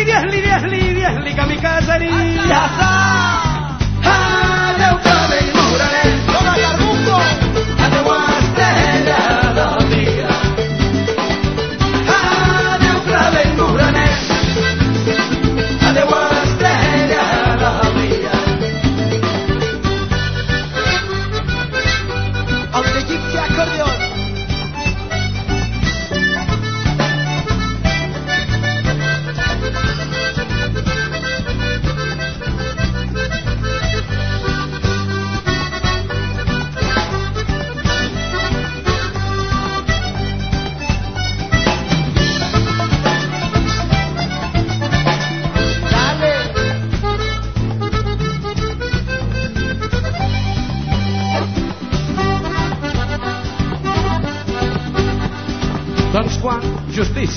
Lidia, Lidia, Lidia, Lidia, mi.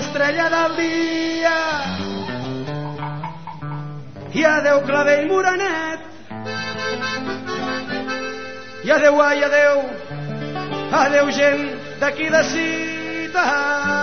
estrella del dia i adeu clavell morenet i adeu, ai, adeu adeu gent d'aquí de cita Ale!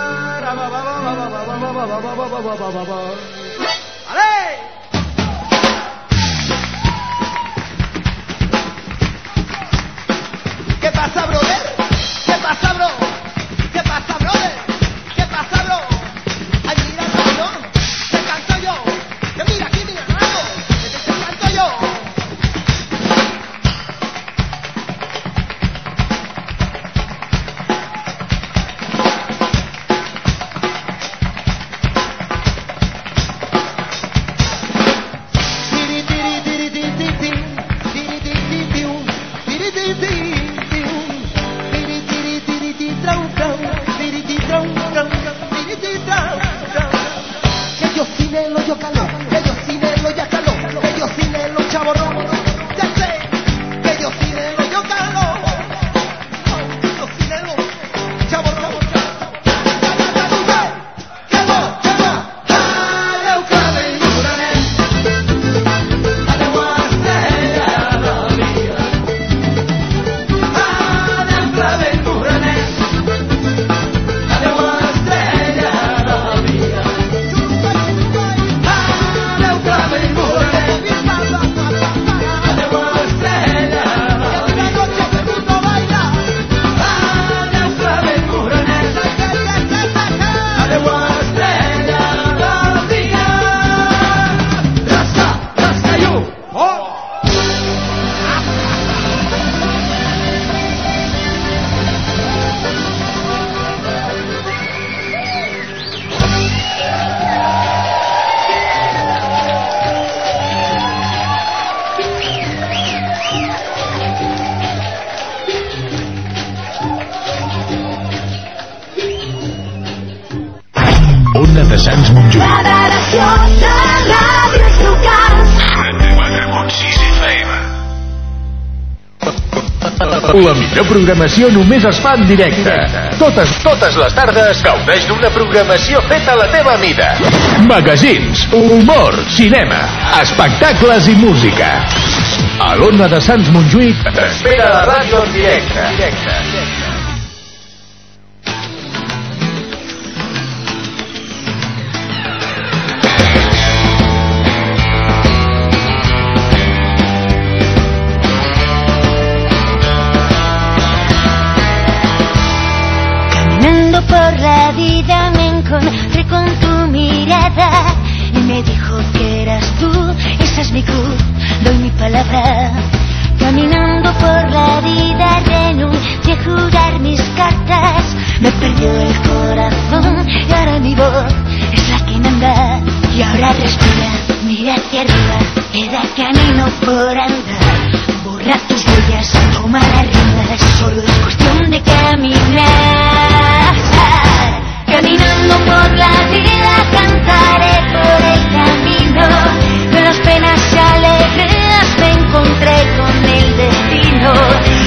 Millor programació només es fa en directe. Totes, totes les tardes gaudeix d'una programació feta a la teva mida. Magazins, humor, cinema, espectacles i música. A l'Ona de Sants Montjuïc t'espera la ràdio en directe. perdió el corazón y ahora mi voz es la que me anda y ahora respira, mira hacia arriba, queda camino por andar, borra tus huellas, toma las riendas, solo es cuestión de caminar, caminando por la vida cantaré por el camino, con las penas y alegrías me encontré con el destino,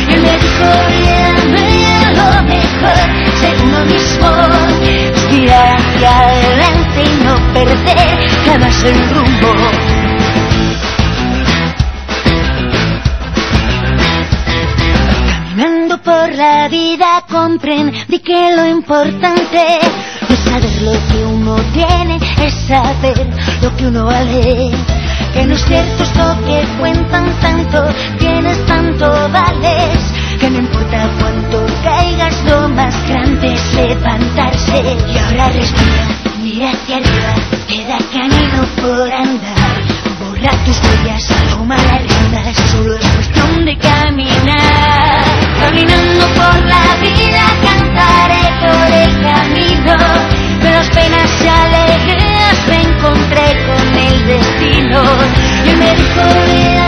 él me dijo bien, bien lo mejor uno mismo, tirar hacia adelante y no perder jamás el rumbo. Caminando por la vida comprendí que lo importante no es saber lo que uno tiene, es saber lo que uno vale. Que no es cierto esto que cuentan tanto, tienes tanto vales, que no importa cuánto caigas, lo más grande es levantarse. Y ahora respira, mira hacia arriba, queda camino por andar. Borra tus huellas, toma las riendas, solo es cuestión de caminar. Caminando por la vida, cantaré por el camino. Las penas y alegrías me encontré con el destino. Y me dijo,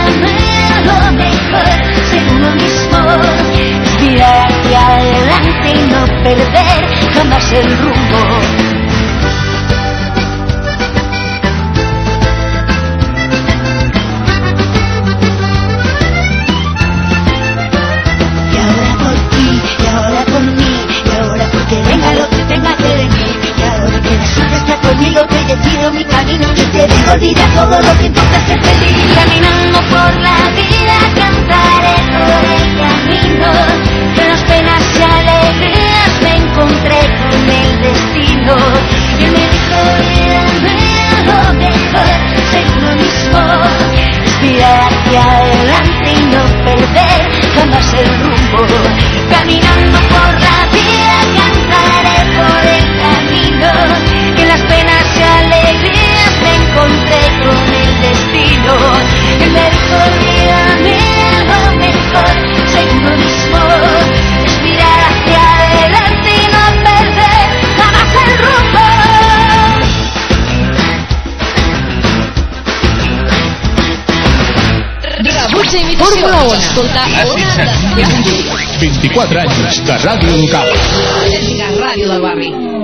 perder jamás el rumbo. Y ahora por ti, y ahora por mí, y ahora porque venga lo que tenga que venir. Y ahora que la suerte está conmigo, que decido mi camino. Y te digo, olvida todo lo que importa ser feliz. Caminando por la vida, cantaré por el camino. Encontré con el destino. Y me dijo, olvídame lo mejor, ser uno mismo. Respirar hacia adelante y no perder jamás el rumbo. Caminando por Fórmula 1. Escolta Ona de 24 anys de ràdio local. la ràdio del barri.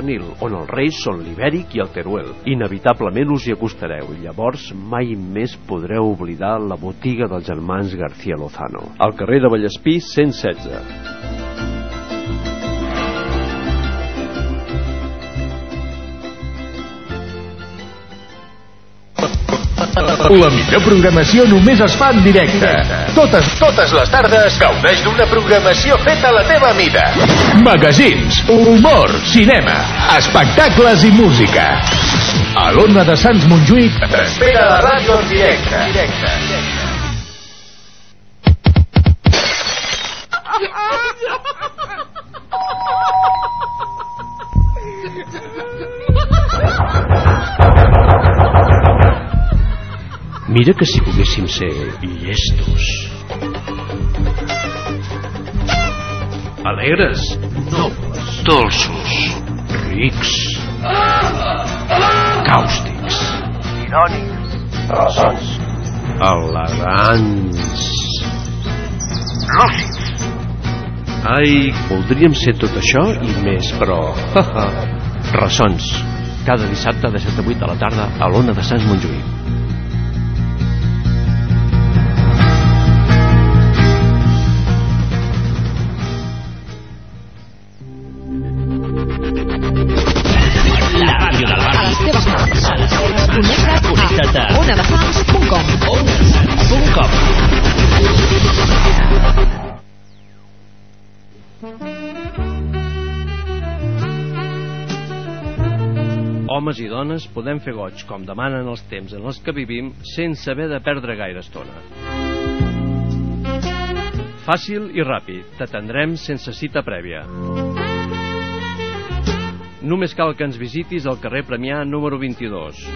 pernil, on els reis són l'ibèric i el teruel. Inevitablement us hi acostareu i llavors mai més podreu oblidar la botiga dels germans García Lozano. Al carrer de Vallespí 116. La millor programació només es fa en directe. Totes, totes les tardes gaudeix d'una programació feta a la teva mida. Magazins, humor, cinema, espectacles i música. A l'Ona de Sants Montjuïc t'espera la ràdio en directe. directe. Mira que si poguéssim ser llestos. Alegres, nobles, dolços, rics, càustics, irònics, ressons, elegants, lúcids. Ai, voldríem ser tot això i més, però... Ressons. Cada dissabte de 7 a 8 de la tarda a l'Ona de Sants Montjuïc. Homes i dones podem fer goig, com demanen els temps en els que vivim, sense haver de perdre gaire estona. Fàcil i ràpid, t'atendrem sense cita prèvia. Només cal que ens visitis al carrer Premià número 22.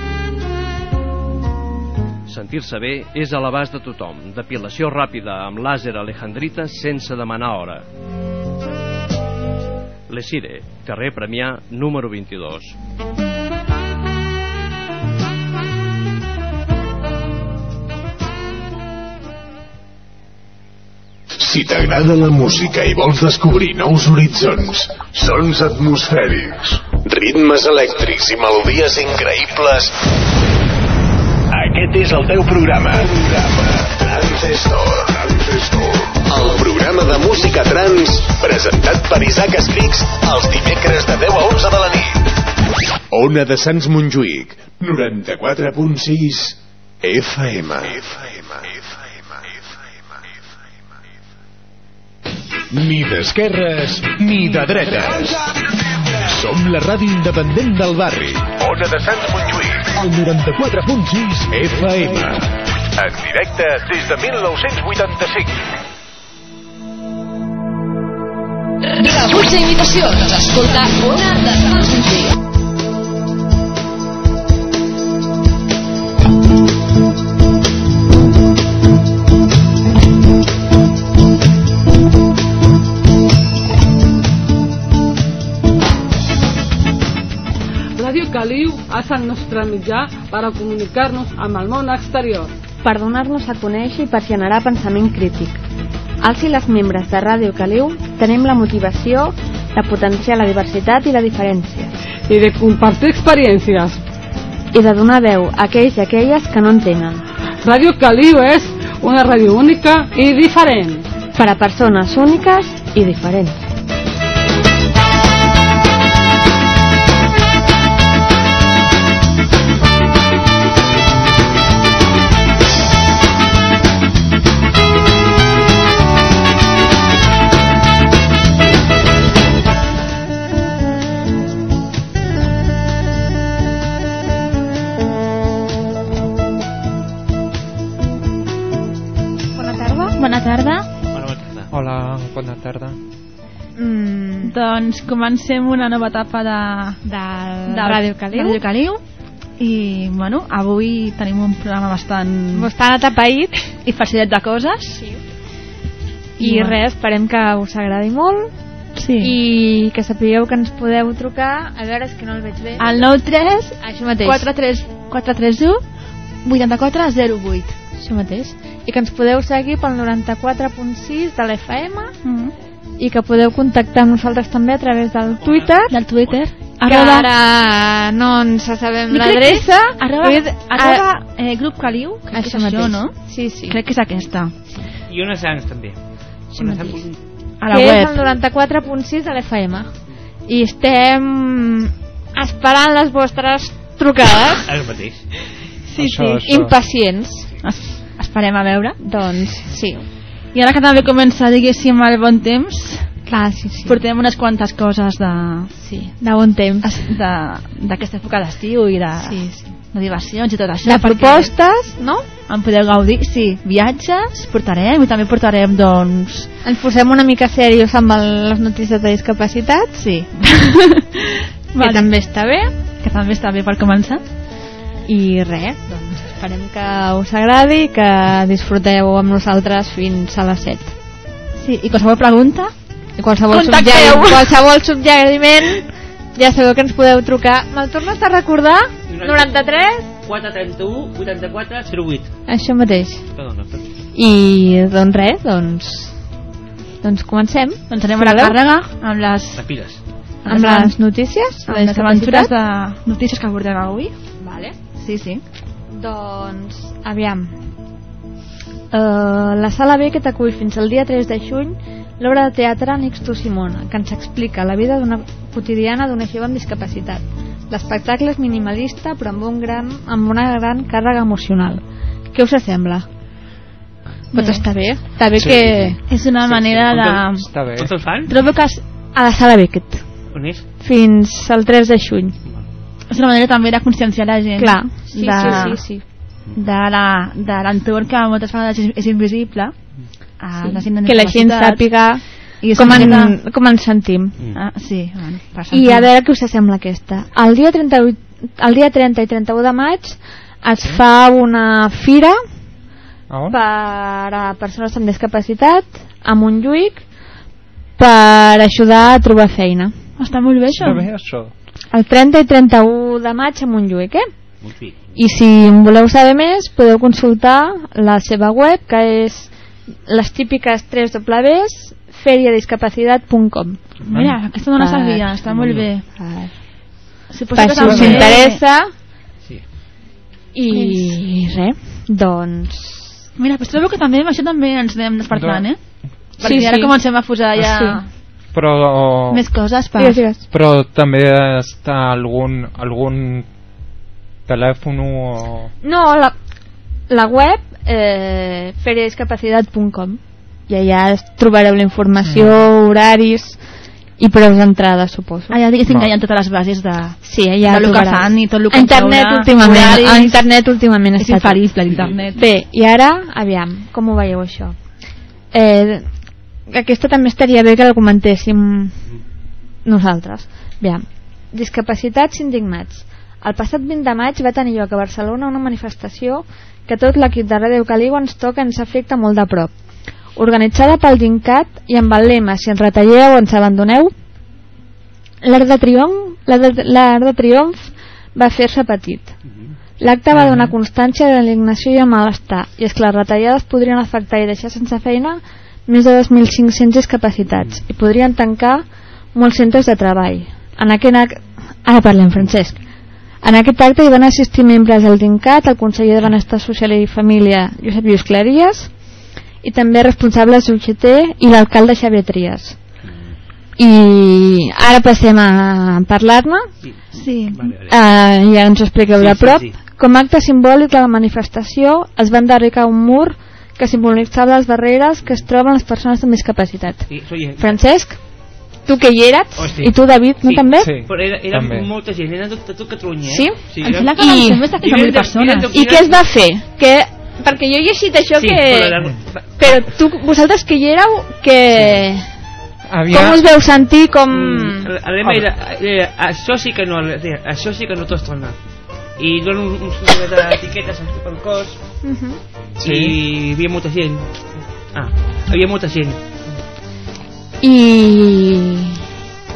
sentir-se bé és a l'abast de tothom. Depilació ràpida amb làser alejandrita sense demanar hora. Lesire, carrer Premià, número 22. Si t'agrada la música i vols descobrir nous horitzons, sons atmosfèrics, ritmes elèctrics i melodies increïbles, aquest és el teu programa. Transistor. Transistor. El programa de música trans presentat per Isaac Escrics els dimecres de 10 a 11 de la nit. Ona de Sants Montjuïc, 94.6 FM. FM. Ni d'esquerres ni de dretes. Som la ràdio independent del barri. Ona de Sants Montjuïc. El 94.6 FM. En directe des de 1985. Rebuig d'invitacions. Escolta una de Sants Montjuïc. És el nostre mitjà per a comunicar-nos amb el món exterior. per donar-nos a conèixer i per generar pensament crític. Els i les membres de Ràdio Caliu tenim la motivació de potenciar la diversitat i la diferència. I de compartir experiències. I de donar veu a aquells i aquelles que no en tenen. Ràdio Caliu és una ràdio única i diferent. Per a persones úniques i diferents. Doncs comencem una nova etapa de, de Ràdio Caliu. Ràdio Caliu. I, bueno, avui tenim un programa bastant... Bastant atapeït. I farcidet de coses. Sí. I res, esperem que us agradi molt. Sí. I que sapigueu que ens podeu trucar. A veure, és que no el veig bé. Al 93 Això mateix. 43 431 84 08. Això mateix. I que ens podeu seguir pel 94.6 de l'FM Mm. I que podeu contactar amb nosaltres també a través del Twitter. Del Twitter. Que Arroba- ara no ens sabem que l'adreça. és Arroba, dir, arroba eh, grup Caliu. Crec que Això és mateix. això, no? Sí, sí. Crec que és aquesta. I una Sans també. Això Una. Sans- A la que web. és el 94.6 de l'FM. I estem esperant les vostres trucades. El mateix. Sí, Això, sí. això. Impacients. Es, esperem a veure. Doncs, sí. I ara que també comença, diguéssim, el bon temps, Clar, sí, sí. portem unes quantes coses de... Sí, de bon temps. de- d'aquesta època d'estiu i de, Sí, sí. de diversions i tot això. De propostes, no? En podeu gaudir, sí, viatges portarem i també portarem, doncs... Ens posem una mica serios amb el, les notícies de discapacitat. Sí. que Vale. també està bé. Que també està bé per començar. I res, esperem que us agradi i que disfruteu amb nosaltres fins a les 7. Sí, i qualsevol pregunta, I qualsevol, subjecte, qualsevol subjectiment ja sabeu que ens podeu trucar. Me'l tornes a recordar? 93? 431 84 08. Això mateix. Perdona, perdona. I doncs res, doncs... Doncs comencem. doncs anem a la càrrega amb les, Les piles. Amb les notícies? Amb les aventures de notícies que abordem avui. Vale. Sí, sí. Doncs, aviam. Uh, la sala B que t'acull fins al dia 3 de juny l'obra de teatre Nixto Simona, que ens explica la vida d'una quotidiana d'una jove amb discapacitat. L'espectacle és minimalista, però amb, un gran, amb una gran càrrega emocional. Què us sembla? Pot Bé. estar bé. Està bé Sí. que... És una manera de... Està bé. Fan? Trobo que A la sala Beckett. On és? Fins al 3 de juny. És una manera també de conscienciar la gent. Clar. Sí, de, sí, sí, sí. De la- de l'entorn que moltes vegades és, és invisible. A la gent amb que la gent sàpiga I és com, en, miqueta- com ens sentim. Ah, sí, bueno, I a veure què us sembla aquesta. El dia, 38, el dia 30 i 31 de maig es fa una fira on? per a persones amb discapacitat a Montjuïc per ajudar a trobar feina. Està molt bé això. Està bé això. El 30 i 31 de maig a Montjuïc, eh? Montjuïc. I si en voleu saber més, podeu consultar la seva web, que és les típiques 3 Ws, feriadiscapacitat.com. Mira, aquesta no la sabia, està molt bé. Si Per si us interessa. I Pues- res, doncs... Mira, però trobo que també amb això també ens anem despertant, eh? Perquè Sí, ara sí. comencem a posar ja Sí. Però... més coses per... Digues, digues. Però també està algun, algun telèfon o... No, la, la web eh, feriadiscapacitat.com i allà es trobareu la informació, horaris i preus d'entrada, suposo. Allà diguéssim que hi ha totes les bases de, Sí, allà de lo que fan i tot el que internet inclourà, últimament, horaris. a internet últimament És infalible l'internet. Bé, i ara, aviam, com ho veieu això? Eh, aquesta també estaria bé que la comentéssim nosaltres. Aviam, discapacitats indignats. El passat 20 de maig va tenir lloc a Barcelona una manifestació que tot l'equip de Ràdio Caliu ens toca ens afecta molt de prop. Organitzada pel DINCAT i amb el lema si ens retalleu o ens abandoneu, l'art de triomf, de triomf va fer-se petit. L'acte va donar constància de l'indignació i el malestar, i és que les retallades podrien afectar i deixar sense feina més de 2.500 discapacitats i podrien tancar molts centres de treball. En aquest ac... Ara parlem, Francesc. En aquest acte hi van assistir membres del DINCAT, el conseller de Benestar Social i Família, Josep Lluís Claries, i també responsables d'UGT i l'alcalde Xavier Trias. I ara passem a parlar-ne. Sí. Uh, ja ens ho expliqueu Sí, de sí, prop. sí. Com a acte simbòlic de la manifestació es va enderricar un mur que simbolitzava les barreres que es troben les persones amb discapacitat. Sí, soy... Francesc, tu que hi eres, Oh, sí. i tu David, no Sí, també? sí. Però era, era També. molta gent, era de tot Catalunya, eh? Sí? Em sembla que més de 15.000 persones. I què es va fer? Que, perquè jo he llegit això Sí, que... però era- Però tu, vosaltres que hi éreu, que... Havia... Com us veu sentir, com... Mm, el lema era, era, això sí que no, era, això sí que no t'ho torna. I donen un, un seguit d'etiquetes pel cos Mhm. Sí. i hi havia molta gent. Ah, hi havia molta gent. I...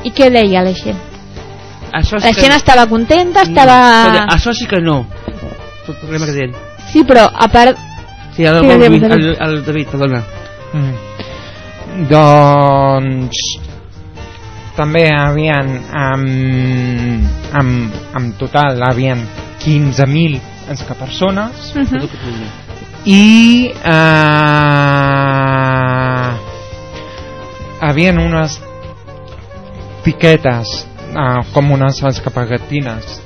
I què deia la gent? Això sí La que gent estava contenta, estava... No, això sí que no. Tot el problema que tenen. Sí, però a part... Sí, el, Digue'm, el, David. el, el David, perdona. Mm. Doncs també havien amb, amb, amb total havien 15.000 esca persones. Tot Catalunya. i eh, havien unes piquetes eh, com unes escapagatines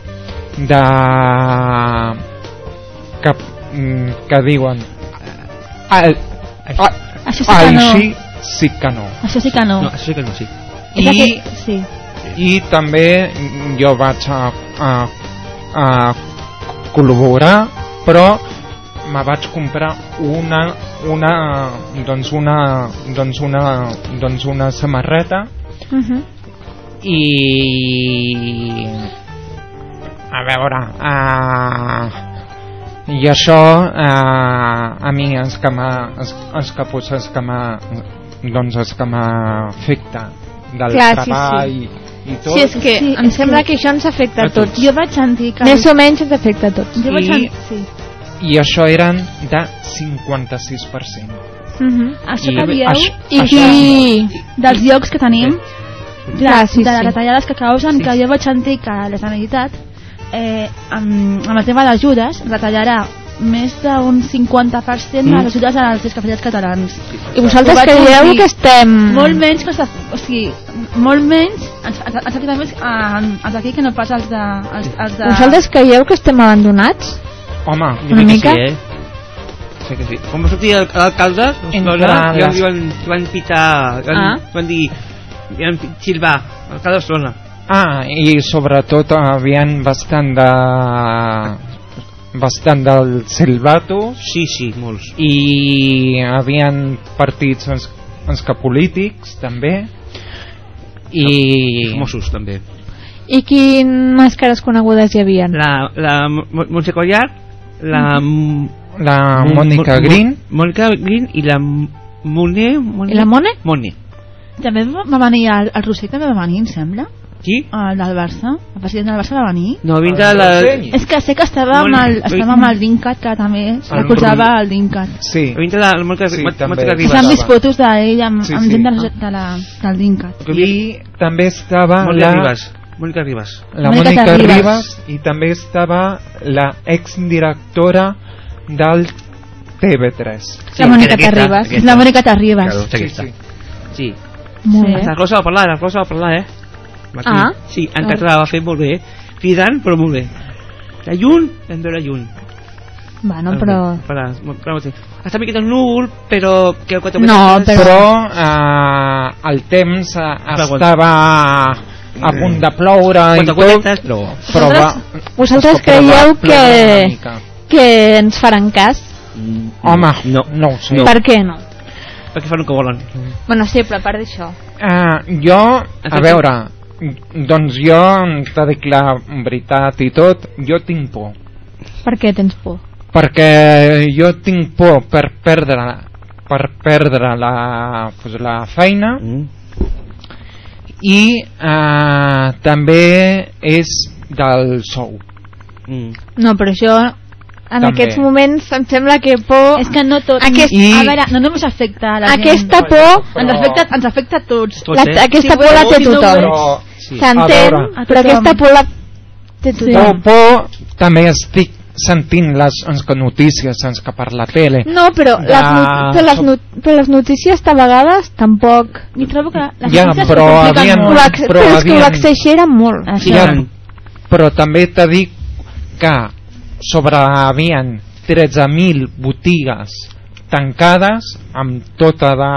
de que, mm, que diuen "Ai, ai, Això sí que no. així sí que no Això sí que no. No, això sí que no, sí. I- Sí. i també jo vaig a, a, a col·laborar però me vaig comprar una una doncs una doncs una doncs una samarreta Mhm. i a veure uh, i això uh, a mi és que és, és que potser és que doncs és que m'afecta del Clar, sí, treball sí. I tot Sí, és que Sí, em és sembla que- que això ens afecta a A tots. tots. Jo vaig sentir que... Més o menys ens afecta a tots. Jo vaig I- sentir... Sí. i això eren de 56% Mhm. Això I que dieu... això- I això- qui... dels llocs que tenim Clar, clar, sí, de les sí. retallades que causen Sí. que jo vaig sentir que la Generalitat eh, amb, amb el tema d'ajudes retallarà més d'un 50% de Mm. les ajudes als discapacitats catalans I vosaltres creieu sentir. que estem... molt menys que de- o sigui, molt menys ens, ens, ens més eh, els d'aquí que no pas els de, els, els de... Vosaltres creieu que estem abandonats? home Jo Una crec que mica? Sí, eh? Sí que sí. Quan va sortir l'alcalde, les- i van, van pitar, van, Ah. van dir, van xilvar, l'alcalde d'Osona. Ah, i sobretot havien bastant de bastant del Silvato Sí, sí, molts. i havien partits ens, ens que polítics també i Els Mossos, també. I quines màscares conegudes hi havia? La, la Mo- Montse Collar, la... La Mònica Green. Mònica Green i la Monet... Monet I la Mone? Monet. També va venir el, el Roser també va venir, em sembla. Qui? El del Barça. El president del Barça va venir. No, vindrà la... És que sé que estava amb el, estava amb el Dincat, que també recolzava el Dincat. Sí. Vindrà la Mònica Sí, Mònica també. Ribas. S'han vist fotos d'ell amb, Sí, amb sí. gent de, la- de la, del Dincat. I també estava Mònica la... Ribas. Mònica Ribas. La Mònica Mònica Ribas. Ribas i també estava la exdirectora del TV3. La Mònica Terribas. aquesta. La Mònica Terribas. Claro, Sí, sí. Sí. Molt bé. La Rosa va parlar, la Rosa va parlar, eh? Aquí. Ah. Sí, en Ah. català va fer molt bé. Cridant, però molt bé. De lluny, hem de veure lluny. Bueno, però... Para, para, està miqueta núvol, però... Que quatre No, metres- Però eh, el temps eh, estava a punt de ploure i tot, però... però va... Vosaltres però va creieu que, que ens faran cas? Home, no, no ho sé. Per què no? Perquè fan el que volen. Bueno, sí, però a part d'això. Eh, jo, a veure, doncs jo t'he dit la veritat i tot, jo tinc por. Per què tens por? perquè jo tinc por per perdre per perdre la, pues, la feina mm. i eh, també és del sou mm. No, però això en També. aquests moments em sembla que por... És que no tot... Aquest, I- A veure, no només afecta a la Aquesta gent. por- Ens afecta, ens afecta a tots. La, aquesta por la té tothom. S'entén, A però aquesta por la té por, tothom. por també estic sentint les notícies ens que per la tele No, però, de- les, not però, les not però les notícies a vegades tampoc... I trobo que les Ja, notícies però ho havien- molt. Però però és que ho havien- exageren molt. Ja, però també t'he dit que sobre havien 13.000 botigues tancades amb tota de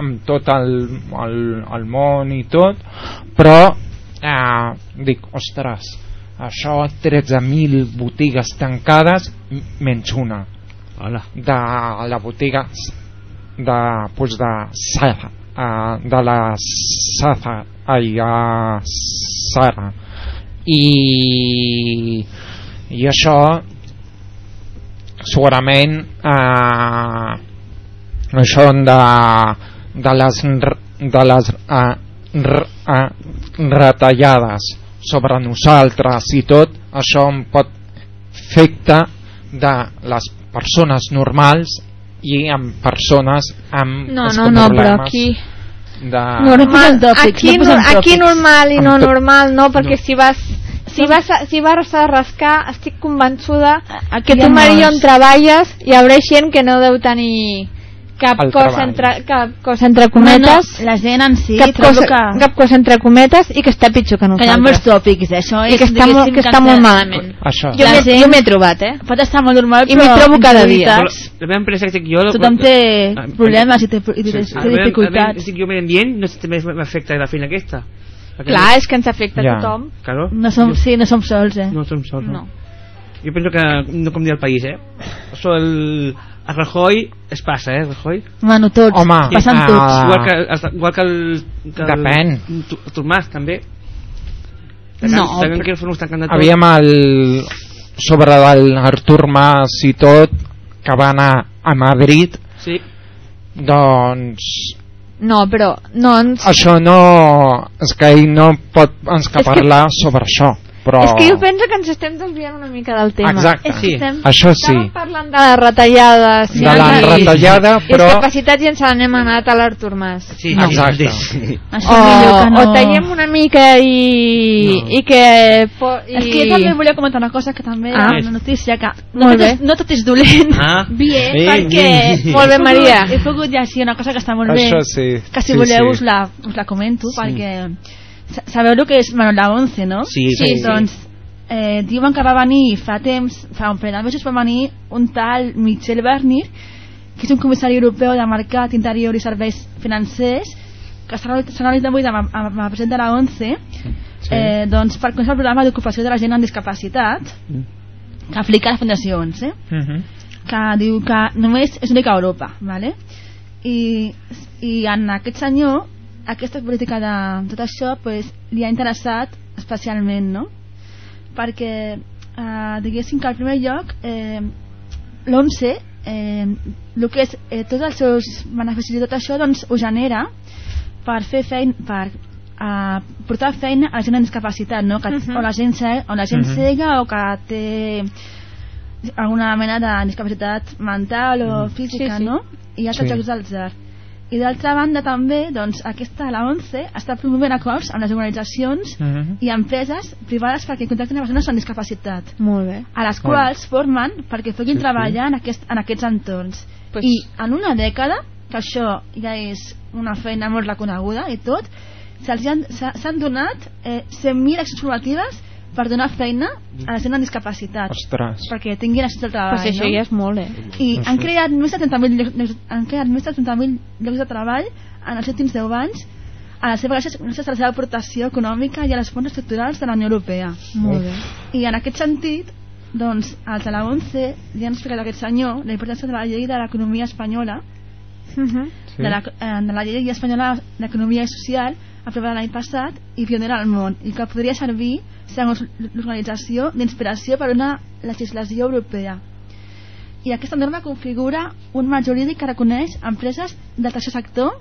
amb tot el, el, el món i tot però eh, dic, ostres això 13.000 botigues tancades menys una Hola. de la botiga de, pues de Sara uh, de la Safa ai, uh, Sara i i això segurament eh, això de, de les r- de les eh, r- eh, retallades sobre nosaltres i tot això em pot afectar de les persones normals i amb persones amb No, no, no, però aquí... de... Normal, tòpics, aquí, no no, aquí normal i no tot- normal no, perquè No. si vas si vas, a, si vas a rascar estic convençuda que tu Marion molts. treballes hi haurà gent que no deu tenir cap El cosa, treball. entre, cap cosa entre cometes No, no, la gent en si cap, cosa, que... cap cosa entre cometes i que està pitjor que que hi ha molts nosaltres tòpics, eh? això i és, que està, molt, que està molt malament això jo La m'he gent- jo m'he trobat eh Pot estar molt normal, I però... m'hi trobo cada dia. La meva empresa que jo... Tothom té Ah, problemes i té, i té, Sí, sí. té A veure, dificultats. Estic jo medi ambient, no sé, també m'afecta la feina aquesta. Clar, és que ens afecta a Ja. tothom Claro. No som, sí, no som sols, eh? No som sols, no. no. Jo penso que no com dir el país, eh? Això el, el Rajoy es passa, eh, Rajoy? Bueno, tots, Home, passen ah, tots. Igual que, el- igual que el... Que el Depèn. El Tomàs, també. No, però- que fos tancant de tot. Aviam el sobre l'Artur Mas i tot que va anar a Madrid Sí. doncs no, però no ens... això no és que ell no pot ens que És que- parlar sobre això però És que jo penso que ens estem desviant una mica del tema. Exacte. És Sí. estem, Això sí. Estàvem parlant de les retallades. de la i- retallada i però discapacitats i ens n'hem anat a l'Artur Mas. Sí, no. Exacte. Sí. Això O, millor que no... o tallem una mica i, No. i que... Po, i... És que jo també volia comentar una cosa que també Ah. ah. una notícia que no Molt tot, és, bé. no tot és dolent Ah. bien, Bé, perquè bé. Molt bé, he pogut- Maria. he pogut llegir una cosa que està molt bé això sí que si sí, voleu sí. us, la, us la comento perquè sa- sabeu el que és bueno, la 11 no? Sí, Sí, sí. doncs eh, diuen que va venir fa temps fa un parell de mesos va venir un tal Michel Barnier que és un comissari europeu de mercat interior i serveis financers que s'ha reunit avui amb, amb, amb el president de la 11 eh, doncs, per conèixer el programa d'ocupació de la gent amb discapacitat que aplica a les fundacions eh? Mhm. que diu que només és única a Europa vale? I, i en aquest senyor aquesta política de tot això pues, li ha interessat especialment no? perquè eh, diguéssim que al primer lloc eh, l'11 eh, el que és eh, tots els seus beneficis i tot això doncs ho genera per fer feina per eh, portar feina a la gent amb discapacitat no? que, Mhm. o la gent, o la gent Mhm. cega o que té alguna mena de discapacitat mental o física Sí, sí. no? i altres Sí. jocs d'atzar i d'altra banda també doncs, aquesta, la 11 està promovent acords amb les organitzacions Mhm. i empreses privades perquè contactin a persones amb discapacitat Molt bé. a les quals formen perquè puguin Sí, sí. treballar en, aquest, en aquests entorns Pues- i en una dècada que això ja és una feina molt reconeguda i tot s'han donat eh, 100.000 accions formatives per donar feina a la gent amb discapacitat Ostres. perquè tinguin accés al treball Pues això no? ja és molt, eh? i Sí. han creat més de 30.000 llocs, llocs- han creat més de 30.000 llocs de treball en els últims 10 anys a la seva gràcies, gràcies a la seva aportació econòmica i a les fonts estructurals de la Unió Europea Molt bé. i en aquest sentit doncs els de la 11 ja han explicat a aquest senyor la importància de la llei de l'economia espanyola Mhm. de, la, eh, de la llei espanyola d'economia social aprovada l'any passat i pionera al món i que podria servir segons l'organització d'inspiració per a una legislació europea i aquesta norma configura un marc jurídic que reconeix empreses del tercer sector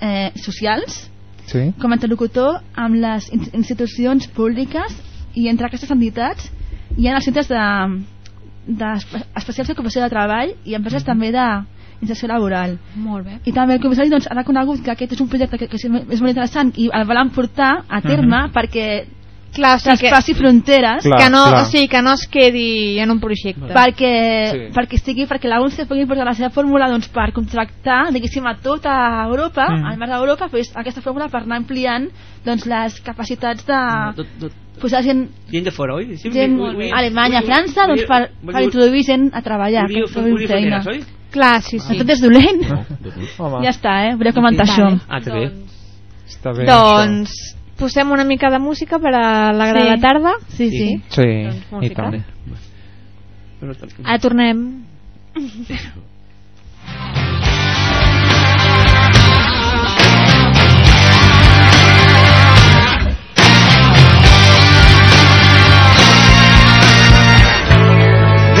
eh, socials Sí. com a interlocutor amb les in- institucions públiques i entre aquestes entitats hi ha els centres de, de espe- especials d'ocupació de treball i empreses també de inserció laboral Molt bé. i també el comissari doncs, ha reconegut que aquest és un projecte que, que és molt interessant i el volen portar a terme Mhm. perquè Clar, o sigui que- traspassi fronteres Clar, que no, clar. o sigui, que no es quedi en un projecte. perquè, Sí. perquè estigui perquè la UNCE pugui portar la seva fórmula doncs, per contractar diguéssim a tota Europa Mm. al marc d'Europa pues, aquesta fórmula per anar ampliant doncs, les capacitats de Tot, tot, posar gent, gent de fora, oi? Sí, gent vull- vull- Alemanya, vull- França doncs, vull- per, vull- per introduir gent a treballar Volia- que trobin volia feina. oi? Clar, sí, sí. No. tot és dolent Home. ja està, eh? voleu comentar això Ah, està bé. Està bé, Doncs posem una mica de música per a l'agrada Sí. de la tarda. Sí, sí. això. Sí, Doncs i tant. Ara tornem.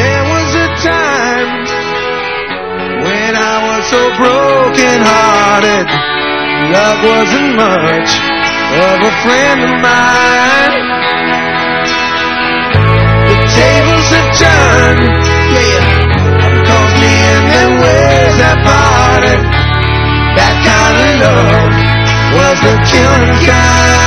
There was a time when I was so broken hearted. Love wasn't much of a friend of mine. The tables have turned, yeah. Cause me and them ways have parted. That kind of love was the killing kind.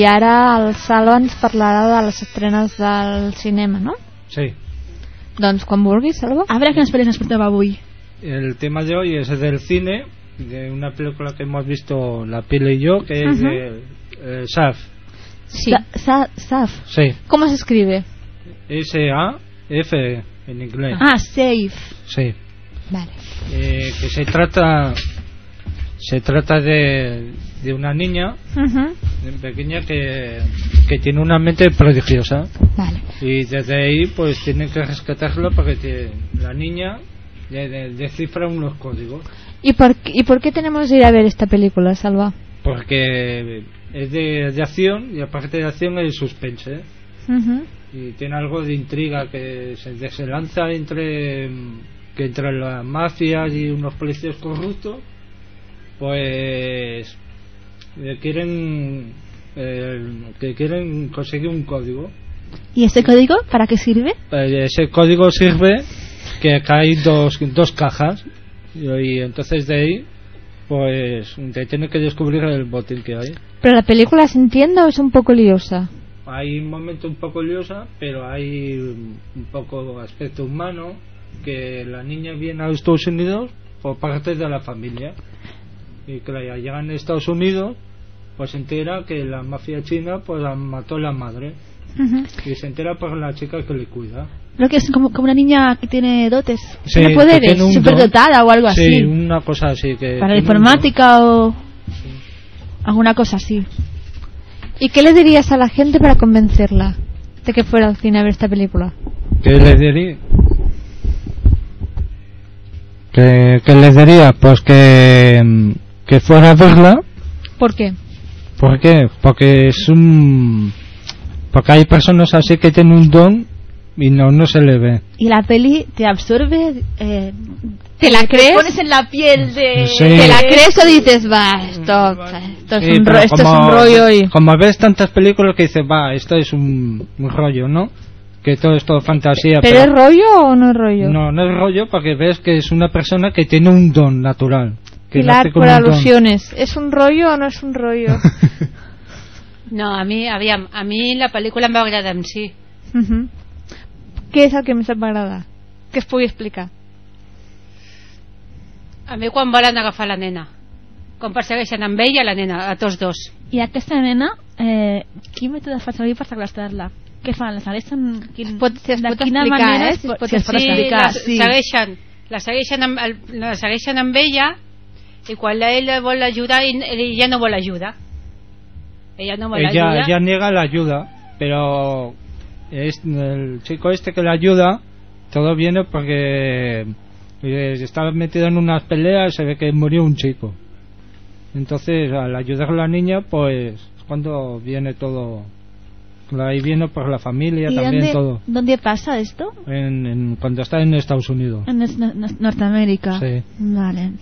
I ara el Salo ens parlarà de les estrenes del cinema, no? Sí. Doncs quan vulguis, Salva. A veure quines pel·lis ens portava avui. El tema de hoy es del cine, de una película que hemos visto la Pile y yo, que es Ujú. de eh, SAF. Sí. Sa- Sa- Saf. Sí. ¿Cómo se escribe? S-A-F en inglés. Ah, Safe. Sí. Vale. Eh, que se trata se trata de, de una niña Ujú. pequeña que, que tiene una mente prodigiosa Vale. y desde ahí pues tienen que rescatarla porque te- la niña le, descifra unos códigos ¿Y por, ¿Y por qué tenemos que ir a ver esta película, Salva? porque es de, de acción y aparte de acción es suspense Ujú. y tiene algo de intriga que se, se lanza entre que entre la mafia y unos policías corruptos pues eh, quieren eh, que quieren conseguir un código ¿Y este código para qué sirve? Eh, ese código sirve que acá hay dos, dos cajas y, y entonces de ahí pues te tiene que descubrir el botín que hay ¿Pero la película se entiende o es un poco liosa? hay un momento un poco liosa, pero hay un poco aspecto humano que la niña viene a Estados Unidos por parte de la familia y que la llegan a Estados Unidos pues se entera que la mafia china pues la mató la madre y se entera por la chica que le cuida Creo que es como, como una niña que tiene dotes. Sí, tiene poderes. tiene un Superdotada o algo sí, así. una cosa así que Para la informática o alguna cosa así. ¿Y qué le dirías a la gente para convencerla de que fuera al cine a ver esta película? ¿Qué le diría? ¿Qué, qué les diría? Pues que, mm, que fuera a verla ¿Por qué? ¿Por qué? Porque es un... Porque hay personas así que tienen un don y no, no se le ve. Y la peli te absorbe. Eh, ¿Te la crees? pones en la piel de. Sí. ¿Te la crees o dices, va, esto, esto, es, Sí, un, ro- pero esto es un rollo y... Como ves tantas películas que dices, va, esto es un, un rollo, ¿no? Que todo es todo fantasía. ¿Pero es rollo o no es rollo? No, no es rollo porque ves que es una persona que tiene un don natural. Pilar, por alusiones. ¿Es un rollo o no es un rollo? No, a mi, aviam, a mi la pel·lícula em va agradar en si. Ujú. Què és el que més et va agradar? Que es pugui explicar. A mi quan volen agafar la nena. Quan persegueixen amb ell i a la nena, a tots dos. I aquesta nena, eh, quin mètode fa servir per segrestar-la? Què fan? La segresten? Quin, pot, es de pot quina explicar, manera eh? es Si es pot, si es pot sí, explicar? la, segueixen, la segueixen amb, la segueixen amb ella i quan ell vol ajudar ell, ella no vol ajuda. Ella no vol ella, ajuda. ella niega la ayuda, pero es, el chico este que la ayuda, todo viene porque eh, estaba metido en unas peleas y se ve que murió un chico. Entonces, al ayudar a la niña, pues es cuando viene todo. Ahí viene por la familia ¿Y también dónde, todo. dónde pasa esto? En, en- cuando está en Estados Unidos. En es- no- no- Norteamérica. Sí. Vale.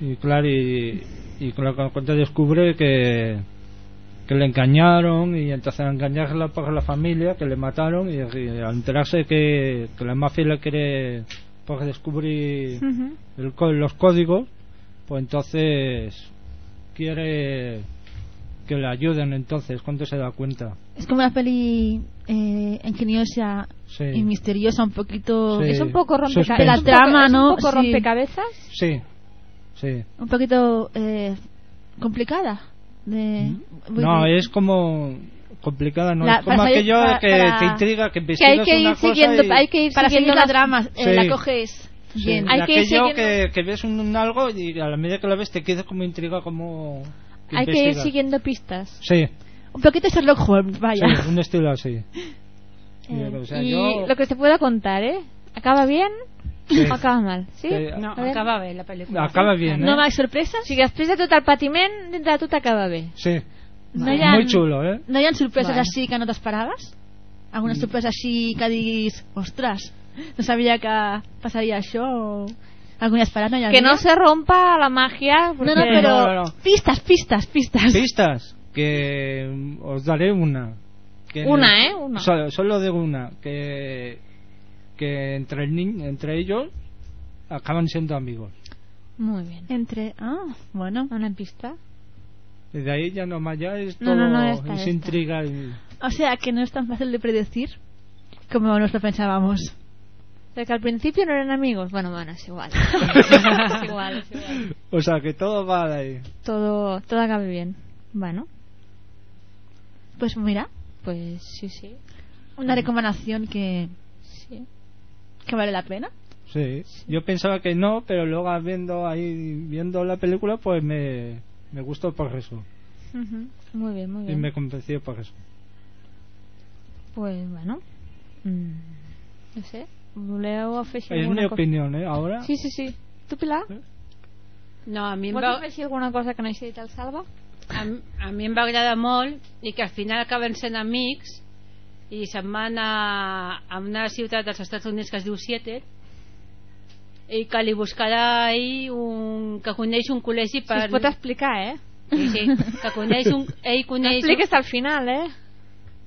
Y claro, y, y claro, cuando descubre que, que le engañaron y entonces al engañarla por la familia, que le mataron y, y al enterarse que, que la mafia le quiere por descubrir Ujú. el có- los códigos, pues entonces quiere que le ayuden entonces cuando se da cuenta. Es como una peli eh, ingeniosa Sí. y misteriosa, un poquito. Sí. Es un poco rompecabezas. La trama, es ¿no? un poco rompecabezas. Sí, sí. Un poquito eh, complicada. De, No, es como complicada, no La- es como aquello para- que para- te intriga, que Que investigas hay que ir siguiendo, y- hay que ir para siguiendo la trama, eh, Sí. la coges Sí, bien. Hay de que ir que, que ves un, un algo y a la medida que lo ves te quedas como intriga como que Hay que ir investigas. siguiendo pistas. sí, Un poquito Sherlock Holmes, vaya. sí, un estilo así Eh, o sea, y yo- lo que se pueda contar, ¿eh? ¿Acaba bien Sí. acaba mal? Sí? Sí. No, acaba bé la pel·lícula. acaba bien No ¿eh? más sorpresas? O sigui, després de tot el patiment, de tot acaba bé. sí, No hi ha, muy chulo ¿eh? no hi ha sorpreses Vale. així que no t'esperaves? Alguna Mm. sorpresa així que diguis, ostres, no sabia que passaria això o... Alguna esperada no hi Que no se rompa la magia. No, no, porque- pero No, no, no. pistas, pistas, pistas. pistas que os daré una que Una, el- ¿eh? Una. solo, solo de una que que entre el ni- entre ellos acaban siendo amigos Muy bien. Entre, ah, bueno. Una pista. Y de ahí ya no más, ya es No, todo no, no, está, es intriga y... O sea que no es tan fácil de predecir como nos lo pensábamos. O sea, que al principio no eran amigos. Bueno, bueno, es igual. es igual, es igual. O sea que todo va de ahí. Todo, todo acabe bien. Bueno, Pues mira, pues sí, sí. una recomendación que, Sí. Que vale la pena. Sí. Yo pensaba que no, pero luego viendo ahí viendo la película pues me, me gustó por eso. Ujú. Muy bien, muy Y bien. me convenció por eso. Pues bueno. mm, no sé. Afegir Es mi opinión, ¿eh? Ahora. Sí, sí, sí. Tu, Pilar? No, a mi em va, afegir alguna cosa que no hagi dit el Salva? a, a mi em va agradar molt i que al final acaben sent amics i se'n van a, a una ciutat dels Estats Units que es diu Seattle i que li buscarà ell un, que coneix un col·legi per... Si es pot explicar, eh? Sí, sí, que coneix un... Ell No coneix... expliques al final, eh?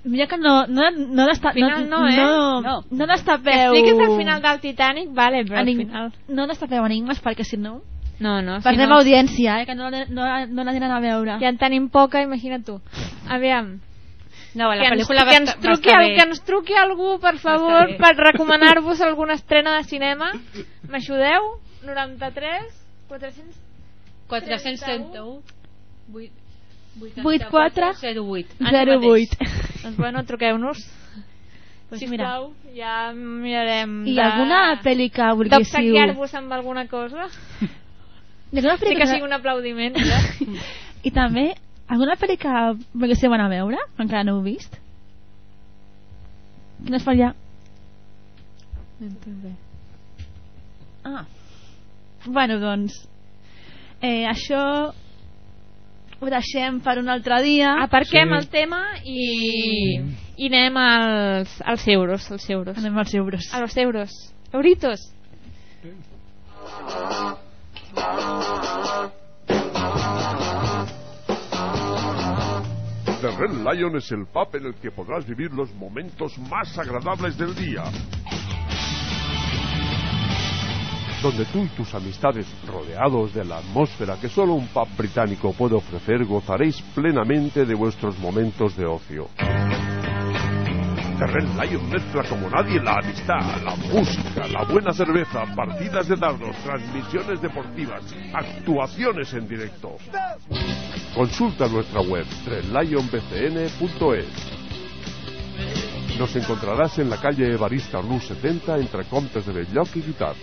Mira que no, no, no desta, Final no, eh? No, No. no destapeu... Que expliquis al final del Titanic, vale, però al Enig- final... No destapeu enigmes perquè si no... No, no. Perdem no, audiència, eh? Que no, no, no l'aniran a veure. Ja en tenim poca, imagina't tu. Aviam. No, la que ens, pel·lícula va que, ens va truqui, bé. que ens truqui algú, per favor, per recomanar-vos alguna estrena de cinema. M'ajudeu? 93 400 431 84 08 08. doncs bueno, truqueu-nos. Pues Sisplau, ja mirarem I de- alguna pel·li que vulguéssiu... d'obsequiar-vos amb alguna cosa. Sí que sigui un aplaudiment. Ja. I també, alguna pel·li que volguéssiu anar a veure, encara no heu vist? Quina es fa allà? No entenc bé. Ah. Bueno, doncs... Eh, això ho deixem per un altre dia. Aparquem el tema i, i anem als, als euros, als euros. Anem als euros. A los euros. Euritos. The Red Lion es el pub en el que podrás vivir los momentos más agradables del día. Donde tú y tus amistades, rodeados de la atmósfera que solo un pub británico puede ofrecer, gozaréis plenamente de vuestros momentos de ocio. Red Lion mezcla como nadie la amistad, la música, la buena cerveza, partidas de dardos, transmisiones deportivas, actuaciones en directo. Consulta nuestra web redlionbcn.es. Nos encontrarás en la calle Evarista Rus 70 entre Comtes de Belloc y Guitar.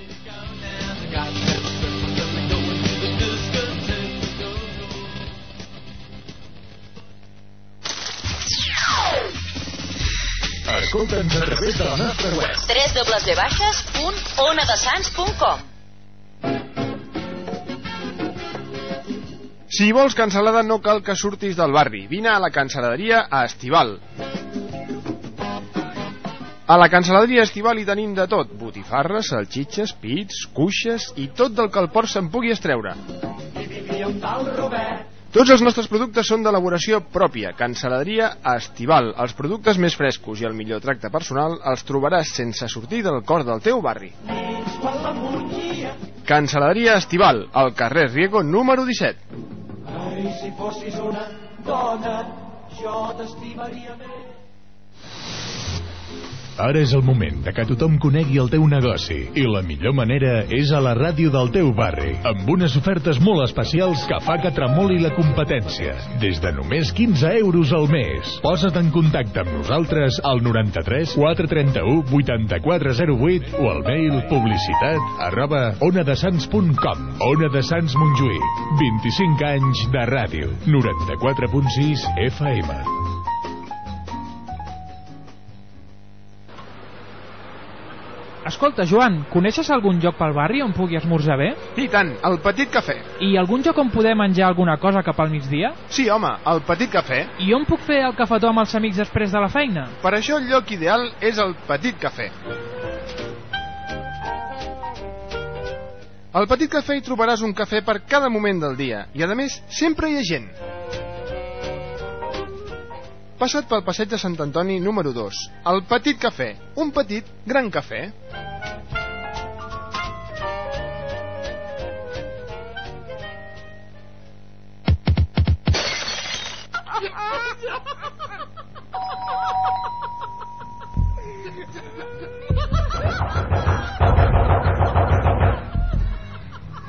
Escolta'ns a través de la nostra web. www.onadesans.com Si vols cansalada no cal que surtis del barri. Vine a la cansaladeria a Estival. A la cansaladeria Estival hi tenim de tot. Botifarres, salxitxes, pits, cuixes i tot del que el port se'n pugui estreure. Tots els nostres productes són d'elaboració pròpia. Cansaladeria Estival. Els productes més frescos i el millor tracte personal els trobaràs sense sortir del cor del teu barri. Cansaladeria Estival, al carrer Riego número 17. Ai, si fossis una dona, jo t'estimaria més. Ara és el moment de que tothom conegui el teu negoci. I la millor manera és a la ràdio del teu barri amb unes ofertes molt especials que fa que tremoli la competència. Des de només 15 euros al mes. Posa't en contacte amb nosaltres al 93 431 8408 o al mail publicitat arroba onadesans.com Ona de Sants Montjuïc. 25 anys de ràdio. 94.6 FM Escolta, Joan, coneixes algun lloc pel barri on pugui esmorzar bé? I tant, el Petit Cafè. I algun lloc on poder menjar alguna cosa cap al migdia? Sí, home, el Petit Cafè. I on puc fer el cafetó amb els amics després de la feina? Per això el lloc ideal és el Petit Cafè. Al Petit Cafè hi trobaràs un cafè per cada moment del dia i, a més, sempre hi ha gent. Passa't pel passeig de Sant Antoni número 2. El Petit Cafè. Un petit, gran cafè.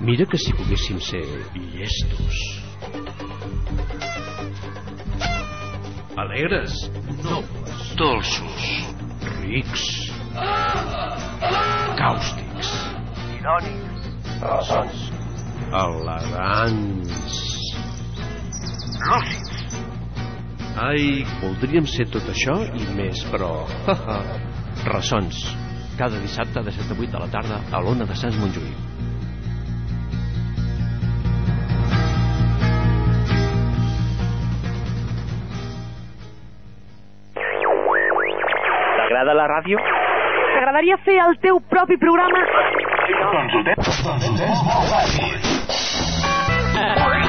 Mira que si poguéssim ser llestos. Alegres, nobles, dolços, rics, càustics, irònics, ressons, elegants, lúcids. Ai, voldríem ser tot això i més, però... Ressons. Cada dissabte de 7 a 8 de la tarda a l'Ona de Sants Montjuïc. T'agrada la ràdio? T'agradaria fer el teu propi programa?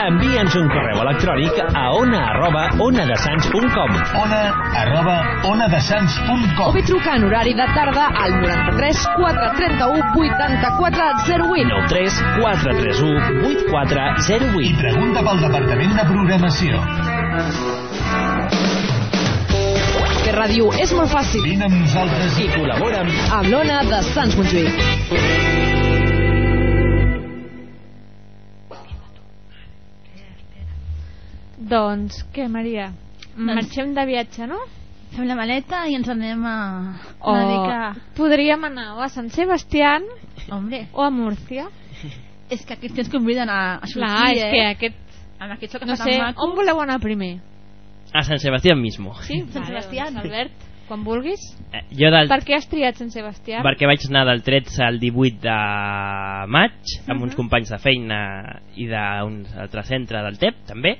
Envia'ns un correu electrònic a ona arroba onadesans.com Ona arroba onadesans.com O bé trucar en horari de tarda al 93 431 84 08. 93 431 8408 I pregunta pel Departament de Programació. Ràdio és molt fàcil. Vine amb nosaltres i col·labora amb... L'Ona de Sants Montjuïc. Doncs què, Maria? Marxem de viatge, no? Fem la maleta i ens anem a... O una mica... podríem anar o a Sant Sebastián Hombre. o a Múrcia. És que aquests temps conviden a, a sortir, Clar, és eh? que aquest... Amb aquest xoc que No sé, maco. on voleu anar primer? A San Sebastián mismo. Sí, Sant vale, Sebastián. doncs, Albert, quan vulguis. Eh, Jo del... Per què has triat Sant Sebastián? perquè vaig anar del 13 al 18 de maig amb uns Mhm. companys de feina i d'un altre centre del TEP també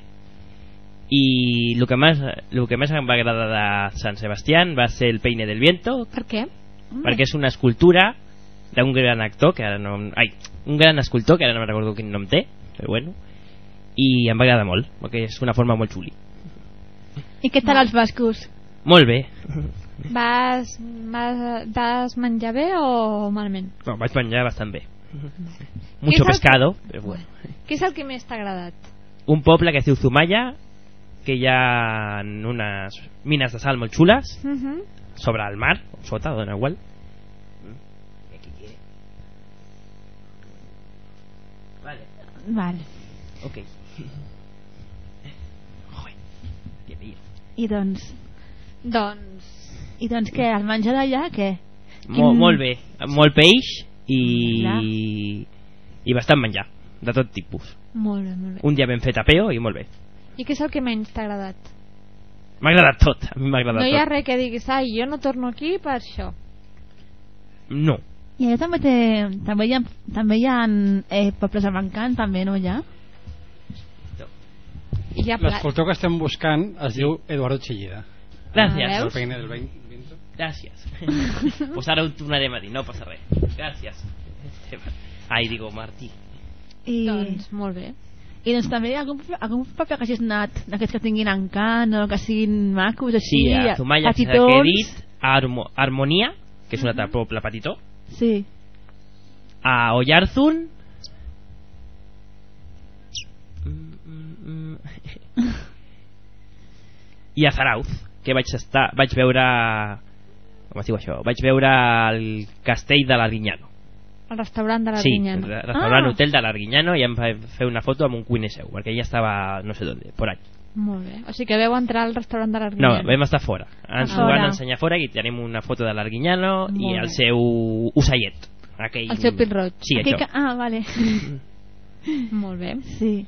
i el que més, el que més em va agradar de Sant Sebastián va ser el Peine del Viento Per què? perquè és una escultura d'un gran actor que ara no... Ai, un gran escultor que ara no me recordo quin nom té però bueno i em va agradar molt perquè és una forma molt xuli I què tal els bascos? molt bé Vas, vas, vas menjar bé o malament? no, vaig menjar bastant bé mucho pescado però bueno Què és el que més t'ha agradat? un poble que es diu Zumaya que hi ha unes mines de sal molt xules Uh -huh. sobre el mar, o sota, dona igual vale, Vale. ok I doncs... Doncs... I doncs què, el menjar d'allà, què? Mo, molt bé, molt peix i Clar. i bastant menjar de tot tipus Molt bé, molt bé. un dia ben fet a peo i molt bé I què és el que menys t'ha agradat? m'ha agradat tot, a mi m'ha agradat No hi ha tot res que diguis, ai, jo no torno aquí per això. no, I allà també, té, també hi ha, també hi ha eh, pobles amb encant, també, no, allà? I ja plat. L'escultor que estem buscant es diu Eduardo Chillida. Gràcies. Veus? peine del vein. Gràcies. pues ara ho tornarem a dir, no passa res. Gràcies. Ai, digo, Martí. I... Doncs molt bé. I doncs també algun, algun paper que hagis anat d'aquests que tinguin encant o que siguin macos, així, Sí, a Zumaya, que petitons. he dit, a Harmo Harmonia, que és un altre poble petitó, Sí. a Oyarzun, i a Zarauz, que vaig estar, vaig veure com es diu això, vaig veure el castell de l'Arguinyano. El restaurant de Sí, l'Arguinyano. el restaurant Ah, hotel de l'Arguinyano i em va fer una foto amb un cuiner seu, perquè ella estava no sé d'on, por ahí. molt bé. O sigui que veu entrar al restaurant de No, l'Arguinyano. vam estar fora. Ens ho van ensenyar fora i tenim una foto de l'Arguinyano i el bé. seu ocellet. Aquell... El seu pit roig. Sí, Aquell això. que- Ah, vale. Molt bé. Sí.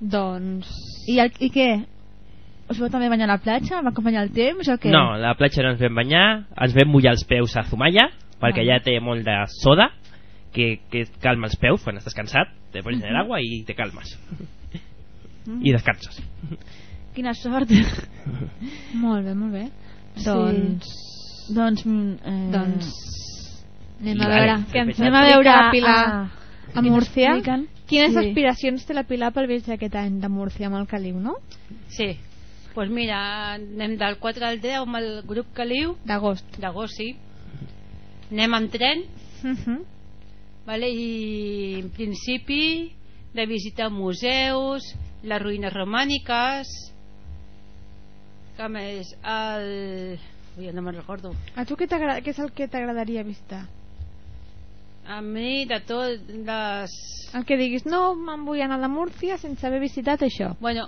Doncs... I, el, i què? Us vau també banyar a la platja? Va acompanyar el temps o què? No, a la platja no ens vam banyar, ens vam mullar els peus a Zumaya, perquè Vale. allà té molt de soda, que, que et calma els peus quan estàs cansat, te pones en el agua i te calmes. Mm. I descanses. Quina sort. Molt bé, molt bé. Sí. Doncs... Doncs... mm, Eh... Doncs... Anem a veure ens anem a veure la Pilar a- a Múrcia. Quines Sí. aspiracions té la Pilar pel viatge aquest any de Múrcia amb el Caliu, no? Sí. Doncs pues mira, anem del 4 al 10 amb el grup Caliu. D'agost. D'agost, sí. Anem amb tren. Uh -huh. vale? i en principi de visitar museus, les ruïnes romàniques, Que més, el... Ui, no me'n recordo. A tu què, què és el que t'agradaria visitar? A mi, de tot, les... El que diguis, no, me'n vull anar de Múrcia sense haver visitat això. Bueno,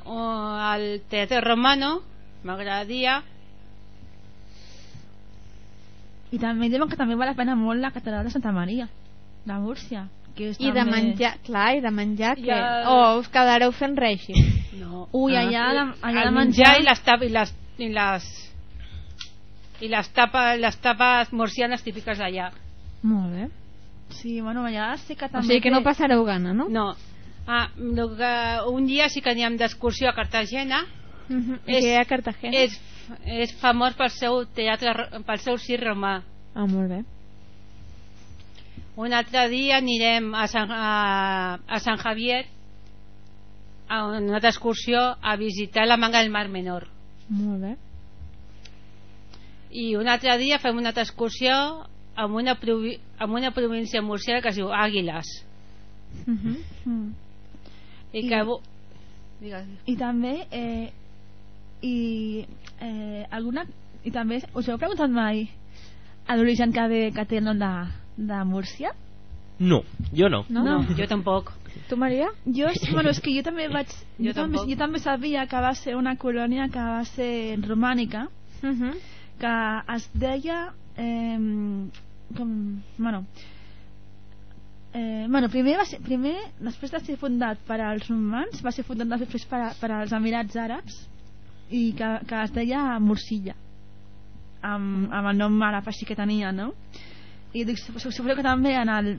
al Teatre Romano, m'agradaria. I també diuen que també val la pena molt la catedral de Santa Maria, de Múrcia. Que és I de també... menjar, clar, i de menjar, que... el- O us quedareu fent règim. No. Ui, Ah. allà, de, allà el de menjar menjar... i les tapes i les i les i les tapes, les tapes murcianes típiques d'allà. Molt bé. Sí, bueno, allà sí que O també... sigui que no passareu gana, no? No. Ah, que, un dia sí que aníem d'excursió a Cartagena. Mhm. I què hi ha a Cartagena? És, és famós pel seu teatre, pel seu circ romà. Ah, molt bé. Un altre dia anirem a Sant, a, a Sant Javier a una altra excursió a visitar la manga del Mar Menor. Molt bé. I un altre dia fem una altra excursió amb una, provi amb una província murciana que es diu Àguiles. Mhm. Mm. I, que... vo- Digues. I també eh, i eh, alguna i també us heu preguntat mai a l'origen que, ve- que té el nom de, de Múrcia? No, jo no. No? No, jo tampoc. Tu, Maria? Jo, bueno, és que jo també vaig jo, Jo també, jo també sabia que va ser una colònia que va ser romànica Mhm. que es deia eh, com, bueno eh, bueno, primer, va ser, primer després de ser fundat per als romans va ser fundat després per, a, per als Emirats Àrabs i que, que es deia Mursilla amb, amb el nom àrab així que tenia no? i dic, sup- suposo que també en el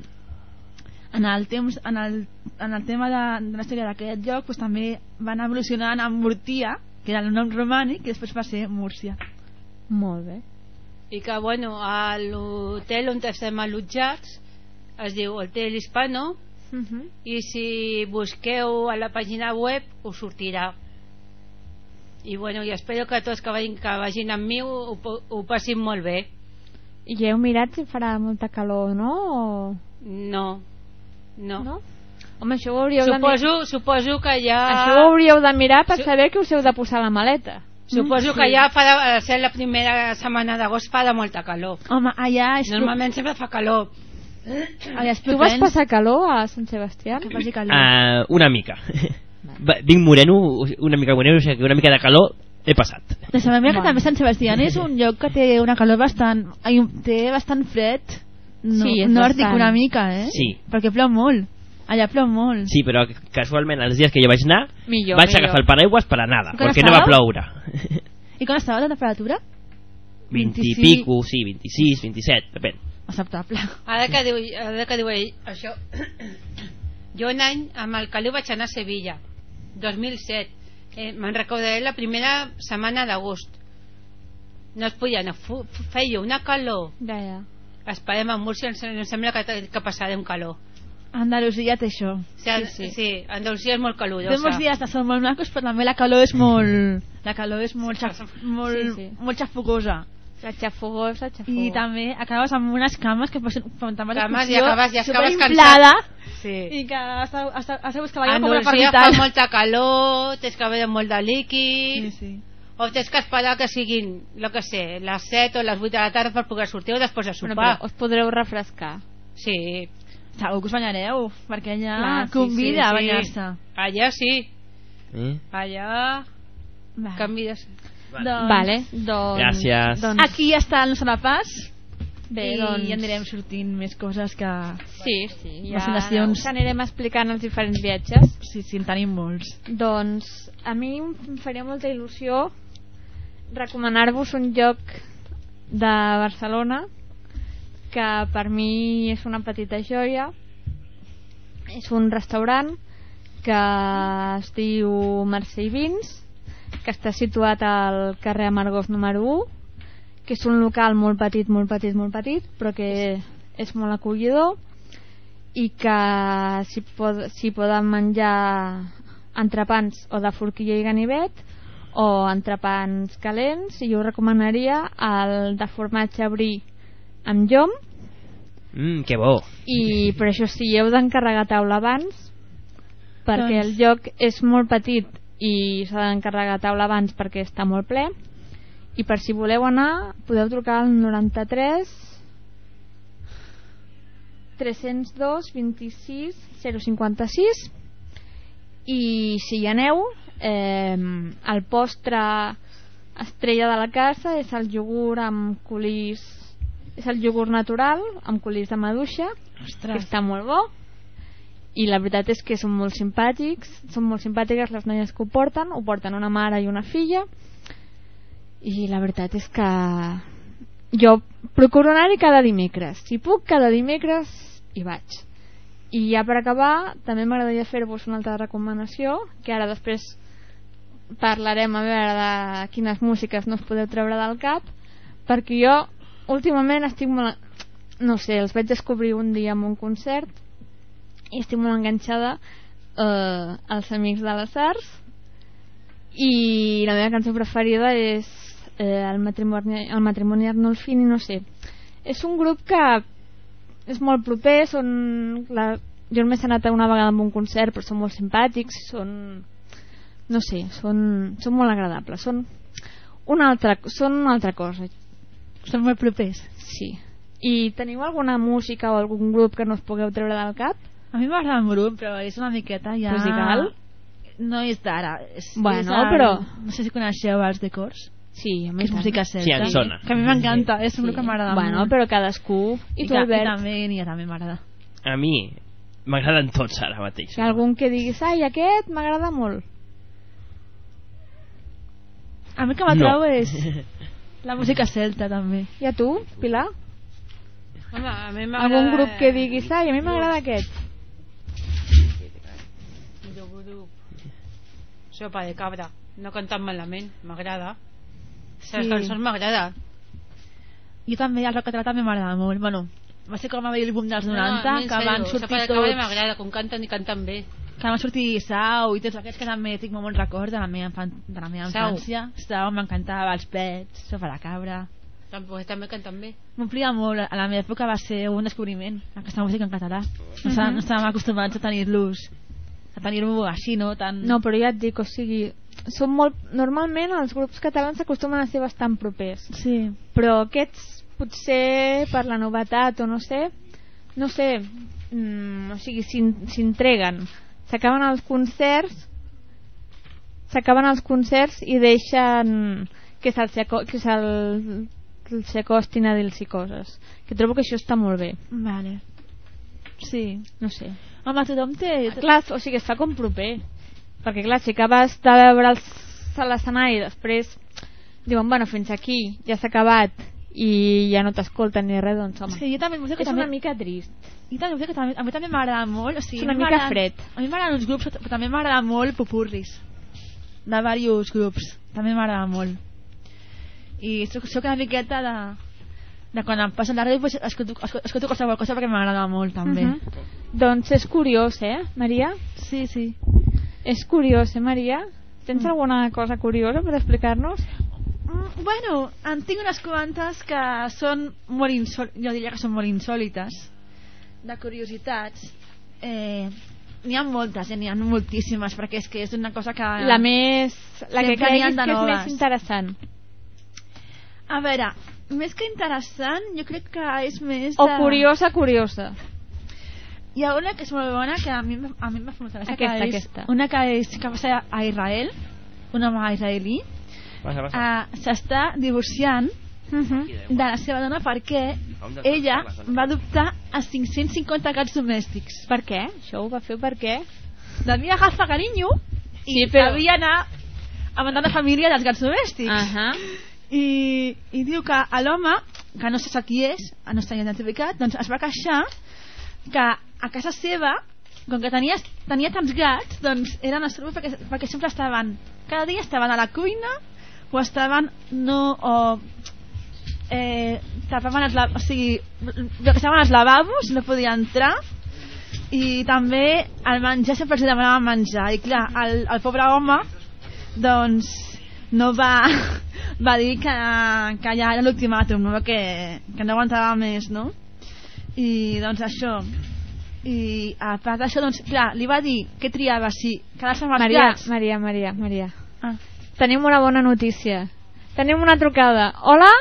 en el, temps, en el, en el tema de, de la història d'aquest lloc pues, també van evolucionant amb Murtia que era el nom romànic i després va ser Múrcia Molt bé. I que, bueno, a l'hotel on estem allotjats es diu Hotel Hispano Mhm. i si busqueu a la pàgina web us sortirà. I bueno, i espero que tots que vagin, que vagin amb mi ho, ho, ho passin molt bé. I heu mirat si farà molta calor, no? O... No, no. no? Home, això ho hauríeu de. Suposo, suposo que ja... Això ho hauríeu de mirar per Su- saber que us heu de posar la maleta. Suposo Mm, que sí. ja fa de, a ser la primera setmana d'agost fa de molta calor. Home, allà és... Normalment sempre fa calor. Allà és Tu vas passar calor a Sant Sebastià? Que faci calor. Uh, una mica. Va, Vinc moreno, una mica moreno, o sigui que una mica de calor he passat. De sabem que també Sant Sebastià és un lloc que té una calor bastant... ai, té bastant fred. No, Sí, és nòrdic bastant. una mica, eh? Sí. Perquè plou molt. Allà plou molt. Sí, però casualment els dies que jo vaig anar Millor, vaig millor. agafar el paraigües per a nada, perquè no va estava? ploure. I com estava la temperatura? 20 i 25. pico, sí, 26, 27, depèn. Acceptable. Ara que diu, ara que diu ell, això... Jo un any amb el calor vaig anar a Sevilla, 2007. Eh, Me'n recordaré la primera setmana d'agost. No es podia anar, feia una calor. Ja, ja. Esperem a Múrcia, em sem- em sembla que, que passarem calor. Andalusia té això. Sigui, sí, sí. sí, Andalusia és molt Té calurosa. molts dies de sol molt macos, però també la calor és molt... La calor és molt, xaf, molt, Sí, sí. molt xafogosa. La xafogó, la xafogó. I també acabes amb unes cames que posen, quan te'n vas a Cames i acabes- i acabes superinflada, Sí. i que has de, has de, has de buscar l'aigua com una Andalusia fa molta calor, tens que beure molt de líquid, Sí, sí. o tens que esperar que siguin, lo que sé, les 7 o les 8 de la tarda per poder sortir o després de Bueno, sopar. però us podreu refrescar. Sí. Segur que us banyareu, perquè allà Clar, sí, convida sí, a sí. banyar-se. Allà sí, Eh? allà Va. canvies. Doncs, Vale, doncs... Gràcies. Doncs, Aquí ja està el nostre repàs. Bé, I doncs- ja anirem sortint més coses que... sí, sí. Ja Destinacions. us anirem explicant els diferents viatges. Sí, sí, en tenim molts. Doncs a mi em faria molta il·lusió recomanar-vos un lloc de Barcelona que per mi és una petita joia. És un restaurant que es diu Mercè i Vins que està situat al carrer Amargós número 1 que és un local molt petit, molt petit, molt petit però que és molt acollidor i que s'hi pod s'hi poden menjar entrepans o de forquilla i ganivet o entrepans calents i jo recomanaria el de formatge brie amb llom. Mm, que bo. i per això sí, heu d'encarregar taula abans perquè Doncs- el lloc és molt petit i s'ha d'encarregar taula abans perquè està molt ple. I per si voleu anar podeu trucar al 93 302 26 056 i si hi aneu eh, el postre estrella de la casa és el iogurt amb colís és el iogurt natural amb colís de maduixa que està molt bo i la veritat és que són molt simpàtics són molt simpàtiques les noies que ho porten ho porten una mare i una filla i la veritat és que jo procuro anar-hi cada dimecres. Si puc cada dimecres hi vaig. I ja per acabar també m'agradaria fer-vos una altra recomanació que ara després parlarem a veure de quines músiques no us podeu treure del cap perquè jo últimament estic molt no sé, els vaig descobrir un dia en un concert i estic molt enganxada eh, als Amics de les Arts i la meva cançó preferida és eh, el matrimoni, el matrimoni Arnolfini no sé, és un grup que és molt proper són la, jo només he anat una vegada a un concert però són molt simpàtics són no sé, són, són molt agradables són una altra, són una altra cosa són molt propers sí i teniu alguna música o algun grup que no us pugueu treure del cap? a mi m'agrada un grup però és una miqueta ja musical? no és d'ara és, Bueno, és el... però- no sé si coneixeu els decors Sí, a mi que és música celta. Sí, em sona. Que a mi m'encanta, és un grup que m'agrada Bueno, molt. però cadascú i, I, tu que, i Albert també, i a també m'agrada. A mi m'agraden tots ara mateix. ha algun que diguis ai aquest m'agrada molt A mi el que No. m'atrau és la música celta també. i a tu, Pilar? Home, a mi m'agrada... algun grup que diguis ai a mi m'agrada aquest Grup. Sopa de cabra. No canten malament, m'agrada. Sí. Les cançons m'agraden. Jo també, el rock català també m'agrada molt. Bueno, va ser com a veure el boom dels 90, a mi en que van sèrio, Sopa sortir de cabra tots... m'agrada, com canten i canten bé. Que van sortir Sau i tots aquests que també tinc molt bon record de la meva, infan- de la meva Sau. infància. Sau, m'encantava, els pets, Sopa de cabra... Tampoc, també canten bé. M'omplia molt, a la meva època va ser un descobriment, aquesta música en català. No, Mhm. estàvem, no estàvem acostumats a tenir-los, a tenir-ho així, no? Tan... no però ja et dic, o sigui són molt, normalment els grups catalans s'acostumen a ser bastant propers sí. però aquests potser per la novetat o no sé no sé mm, o sigui, s'in- s'entreguen s'acaben els concerts s'acaben els concerts i deixen que se'ls que se'l- que s'acostin a dir-los coses que trobo que això està molt bé Vale. Sí. no sé Home, tothom té... clar, o sigui, es fa com proper perquè clar, si acabes de veure'ls a l'escenari i després diuen, bueno, fins aquí ja s'ha acabat i ja no t'escolten ni res, doncs home Sí, jo també, música és també... una mica trist I també, música també, a mi també m'agrada molt. O sigui, És una mica fred. A mi m'agraden els grups, però també m'agrada molt popurris. De diversos grups. També m'agrada molt. I soc, soc una miqueta de... De quan em passa la ràdio, pues, escolto, escolto, escolto qualsevol cosa perquè m'agrada molt, també. Mhm. Doncs és curiós, eh, Maria? Sí, sí. És curiós, eh, Maria? Tens alguna cosa curiosa per explicar-nos? Mm, bueno, en tinc unes quantes que són molt insòlites, jo diria que són molt insòlites, de curiositats. Eh, n'hi ha moltes, eh? n'hi ha moltíssimes, perquè és que és una cosa que... La més... La que creguis que és més interessant. A veure, més que interessant, jo crec que és més O de... curiosa, curiosa. Hi ha una que és molt bona, que a mi, a mi em va fer molta gràcia, Aquesta, que és aquesta. una que, és, que va ser a Israel, un home israelí. Uh, s'està divorciant de la seva dona perquè ella va adoptar a 550 gats domèstics. Per què? Això ho va fer per què? Devia agafar carinyo i Sí, però- devia anar a mandar la família dels gats domèstics. Ahà. I, I diu que a l'home, que no se sap qui és, no està identificat, doncs es va queixar que a casa seva, com que tenia, tenia tants gats, doncs eren estranys perquè, perquè sempre estaven, cada dia estaven a la cuina estaven no, o eh, tapaven els, o sigui, que estaven als lavabos, no podia entrar i també el menjar sempre els demanaven menjar i clar, el, el pobre home doncs no va, va dir que, que ja era l'ultimàtum no? que, que no aguantava més no? i doncs això i a part d'això doncs clar, li va dir que triava si quedar-se amb els Maria, gats Maria, Maria, Maria. Ah. Tenim una bona notícia. Tenim una trucada. Hola?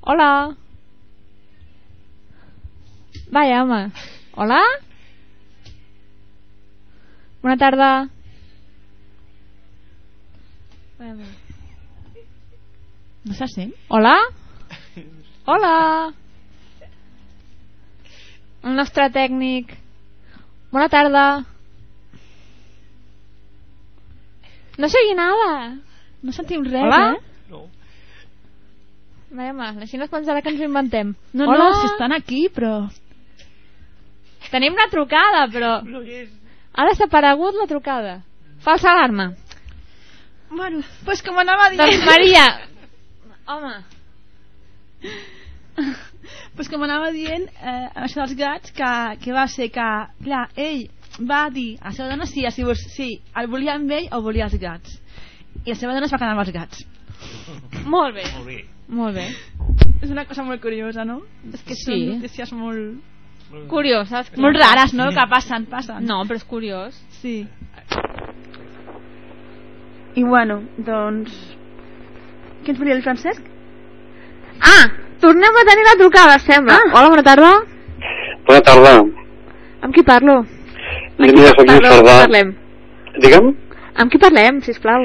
Hola? Vaja, home. Hola? Bona tarda. No se sent? Hola? Hola? El nostre tècnic. Bona tarda. No se oye nada. No sentim res, Hola? eh? No. Vaja, així no es pensarà que ens ho inventem. No, Hola? no, si estan aquí, però... Tenim una trucada, però... Ha desaparegut la trucada. Falsa alarma. Bueno, pues com anava dient... Doncs Maria... Home... pues com anava dient, eh, això dels gats, que, que va ser que, clar, ell va dir a la seva dona si, si, si el volia amb ell o volia els gats. I la seva dona es va quedar amb els gats. Molt bé. Molt bé. Molt bé. És una cosa molt curiosa, no? És que Sí. són notícies molt... Curioses. Molt rares, no? Que passen, passen. No, però és curiós. Sí. I bueno, doncs... Què ens volia el Francesc? Ah, tornem a tenir la trucada, sembla. Ah. Hola, bona tarda. Bona tarda. Amb qui parlo? Mira, soc Lluís Cerdà. Parlem. Digue'm? Amb qui parlem, sisplau?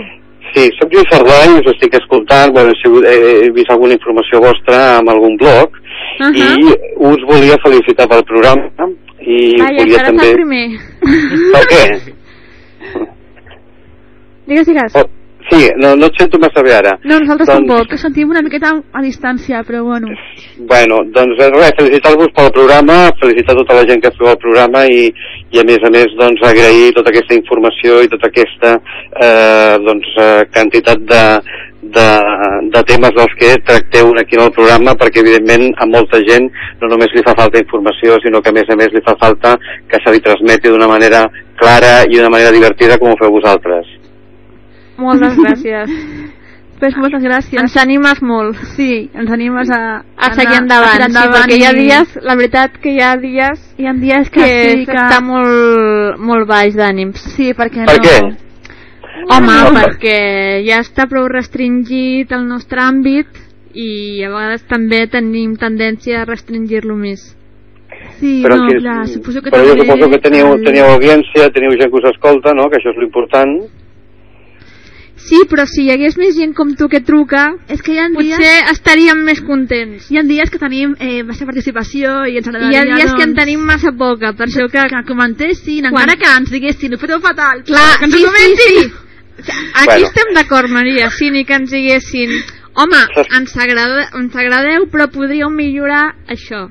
Sí, soc Lluís Cerdà i us estic escoltant. Bueno, he, sigut, he vist alguna informació vostra amb algun blog Uh -huh. i us volia felicitar pel programa i Vaja, volia també... el primer. Per què? Digues, digues. Oh, sí, no, no et sento massa bé ara. No, nosaltres Doncs- tampoc, que sentim una miqueta a distància, però bueno. Bueno, doncs res, felicitar-vos pel programa, felicitar tota la gent que feu el programa i, i a més a més doncs agrair tota aquesta informació i tota aquesta eh, doncs, eh, quantitat de, de, de temes dels que tracteu aquí en el programa perquè evidentment a molta gent no només li fa falta informació sinó que a més a més li fa falta que se li transmeti d'una manera clara i d'una manera divertida com ho feu vosaltres. Moltes gràcies. Pues moltes gràcies. Ens animes molt. Sí, ens animes a, A seguir endavant, a tirar sí, perquè hi ha i- dies, la veritat que hi ha dies hi ha dies que, que, sí, que... està molt, molt baix d'ànims. Sí, perquè Per no... què? Home, No, per- perquè ja està prou restringit el nostre àmbit i a vegades també tenim tendència a restringir-lo més. Sí, Però, no, que, clar, suposo que però jo també suposo que teniu, el- teniu audiència, teniu gent que us escolta, no? que això és l'important. Sí, però si hi hagués més gent com tu que truca, és que hi ha potser dies... estaríem més contents. Hi ha dies que tenim eh, massa participació i ens I hi agradaria, ha dies que en doncs, tenim massa poca, per això que... que comentessin, Quan- encara que ens diguessin, ho feu fatal, Clar, que ens sí, ho comentin. sí, sí. Aquí Bueno. estem d'acord, Maria, sí, ni que ens diguessin home, ens, agrada, ens agradeu, però podríeu millorar això.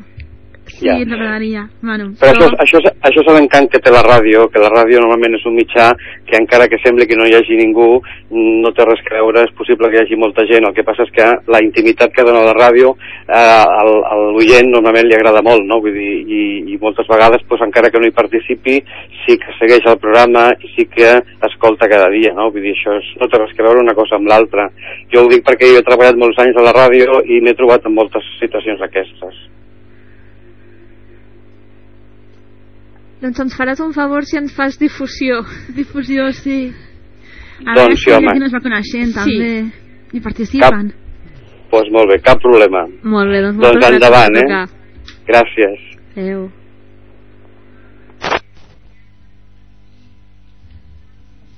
Sí, Ja. ens agradaria. Bueno, Però això, és- això, és- això és l'encant que té la ràdio, que la ràdio normalment és un mitjà que encara que sembli que no hi hagi ningú, no té res a veure, és possible que hi hagi molta gent. El que passa és que la intimitat que dona la ràdio eh, al, a l'oient normalment li agrada molt, no? Vull dir, i, i moltes vegades, doncs, encara que no hi participi, sí que segueix el programa i sí que escolta cada dia, no? Vull dir, això és, no té res a veure una cosa amb l'altra. Jo ho dic perquè jo he treballat molts anys a la ràdio i m'he trobat en moltes situacions aquestes. Doncs ens faràs un favor si ens fas difusió. Difusió, sí. A Doncs veure sí, si la home. gent es va coneixent, Sí. també. I participen. Doncs pues molt bé, cap problema. Molt bé, doncs, Doncs endavant, eh? Gràcies. Adéu.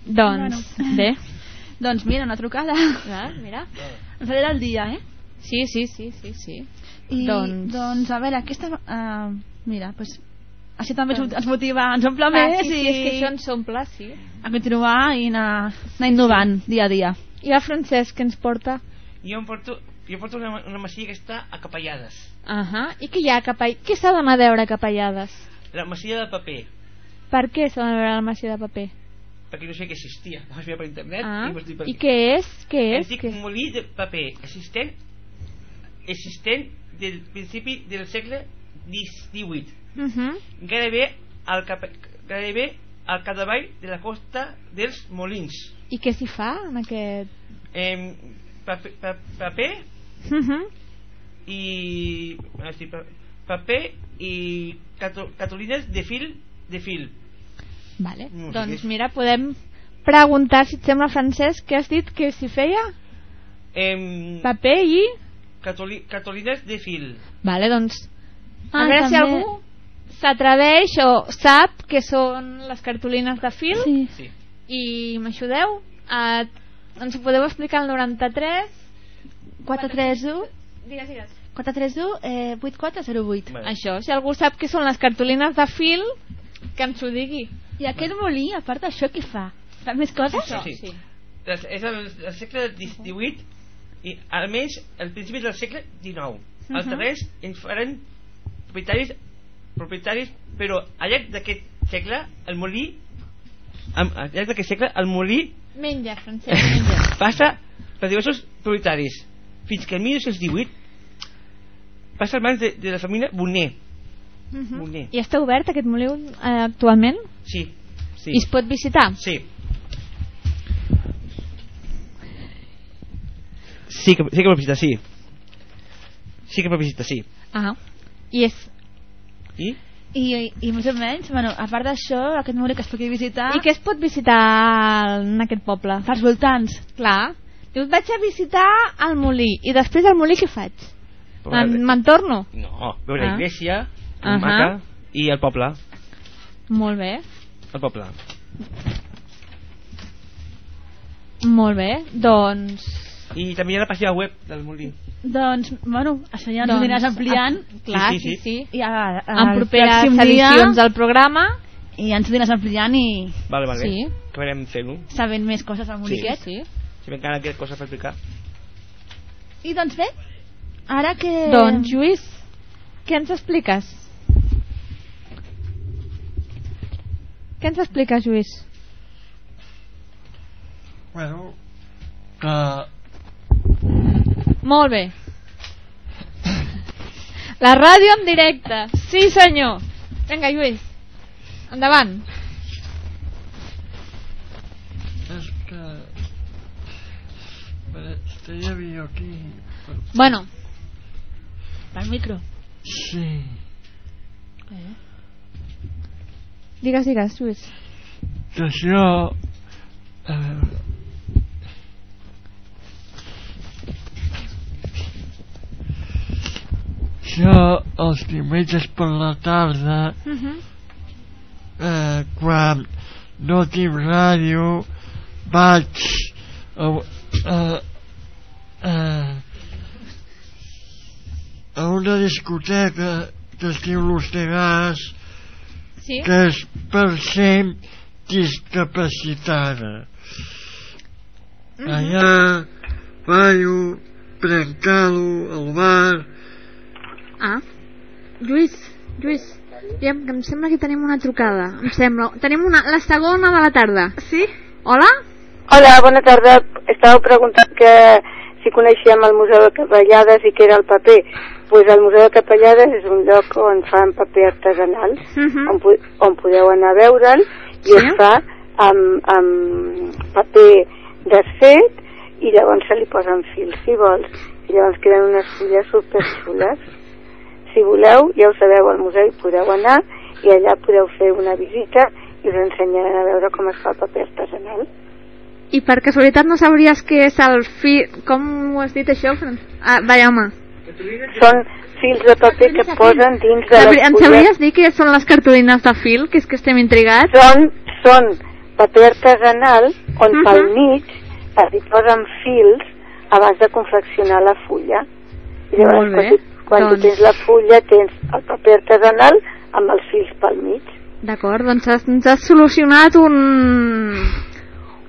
Doncs, bé. Doncs mira, una trucada. Ah, mira. Ens alegra el dia, eh? Sí, sí, sí, sí, sí. I, Doncs- doncs... a veure, aquesta... Uh, mira, doncs, així també ens, ens motiva, ens omple Ah, més sí, sí, i és que això ens omple, sí. a continuar i anar, anar innovant dia a dia. I el Francesc, que ens porta? Jo em porto, jo porto una, una masia que està a Capellades. Ahà. I què hi ha a Capa... Què s'ha d'anar a veure a Capellades? La masia de paper, Per què s'ha d'anar a veure la masia de paper? perquè no sé què existia. Vaig mirar per internet Ah, i vaig dir per i què. què és? Què és? Antic Què? molí de paper existent existent del principi del segle XVIII. Uh -huh. Gairebé al, cap, gairebé al capdavall de la costa dels Molins. I què s'hi fa en aquest... Eh, paper, pa, paper Uh -huh. i sí, pa, paper i cato, catolines de fil de fil Vale. No doncs mira, podem preguntar si et sembla Francesc què has dit que s'hi feia? Em, Paper i... catoli catolines de fil. Vale, doncs... Ah, a veure si també. algú s'atreveix o sap què són les cartolines de fil Sí. Sí. i m'ajudeu a... ens ho podeu explicar al 93 431 digues, digues 431 eh, 8408 això, si algú sap què són les cartolines de fil que ens ho digui i aquest molí, a part d'això, què fa? fa més coses? Sí, sí. És, és el, el segle XVIII i almenys al principi del segle XIX. Els Mhm. darrers en faran propietaris propietaris, però al llarg d'aquest segle el molí al llarg d'aquest segle el molí menja, Francesc, menja passa per diversos propietaris fins que el 1918 passa al mans de, de la família Bonet Mhm. Bonet. i està obert aquest molí eh, actualment? sí, sí. i es pot visitar? Sí. Sí que, sí que pot visitar, sí. Sí que pot visitar, sí. ah, i és I? I, i més o menys, bueno, a part d'això, aquest molí que es pugui visitar... I què es pot visitar en aquest poble? Pels voltants. Clar. Dius, vaig a visitar el molí. I després del molí què faig? Me'n torno? No, veure Ah. la iglesia, Ahà. uh maca i el poble. Molt bé. El poble. Molt bé. Doncs... I també hi ha la pàgina web del molí. Doncs, bueno, això ja ens Doncs, ho aniràs ampliant. ah, clar, Sí, sí, sí. I a, a, En properes edicions del programa I ja ens ho aniràs ampliant i Vale, vale. Sí. Que verem fent-ho. sabent més coses al molí aquest. Sí. Si m'encara queda cosa per explicar. I doncs bé, ara que... Doncs, Lluís, què ens expliques? Què ens expliques, Lluís? Bueno, que Molt bé. La ràdio en directe. Sí, senyor. Vinga, Lluís. Endavant. és que... Aquí. Però... Bueno. Al micro. Sí. Digues, digues, Lluís. Que això... Eh, jo els diumenges per la tarda eh, quan no tinc ràdio vaig a, a, a, a una discoteca que es diu Los de Gas Sí. que és per gent discapacitada Mhm. allà ballo prenc calo al bar Ah. Lluís, Lluís, aviam, que em sembla que tenim una trucada. Em sembla. Tenim una, la segona de la tarda. Sí? Hola? Hola, bona tarda. Estava preguntant que si coneixíem el Museu de Capellades i què era el paper. Pues el Museu de Capellades és un lloc on fan paper artesanal, Mhm. on, pu- on podeu anar a veure'l, i es fa amb, amb paper desfet i llavors se li posen fils, si vols. I llavors queden unes fulles superxules. Si voleu, ja ho sabeu, al museu podeu anar i allà podeu fer una visita i us ensenyaran a veure com es fa el paper artesanal. I per casualitat no sabries què és el fi... Com ho has dit això? Ah, vaja, home. Són fils de paper que posen dins de les Em sabries dir què són les cartolines de fil? Que és que estem intrigats. Són, són paper artesanal on Mhm. pel mig es hi posen fils abans de confeccionar la fulla. I llavors, Molt bé. quan, quan Doncs- tu tens la fulla tens el paper artesanal amb els fils pel mig. D'acord, doncs has, ens has solucionat un...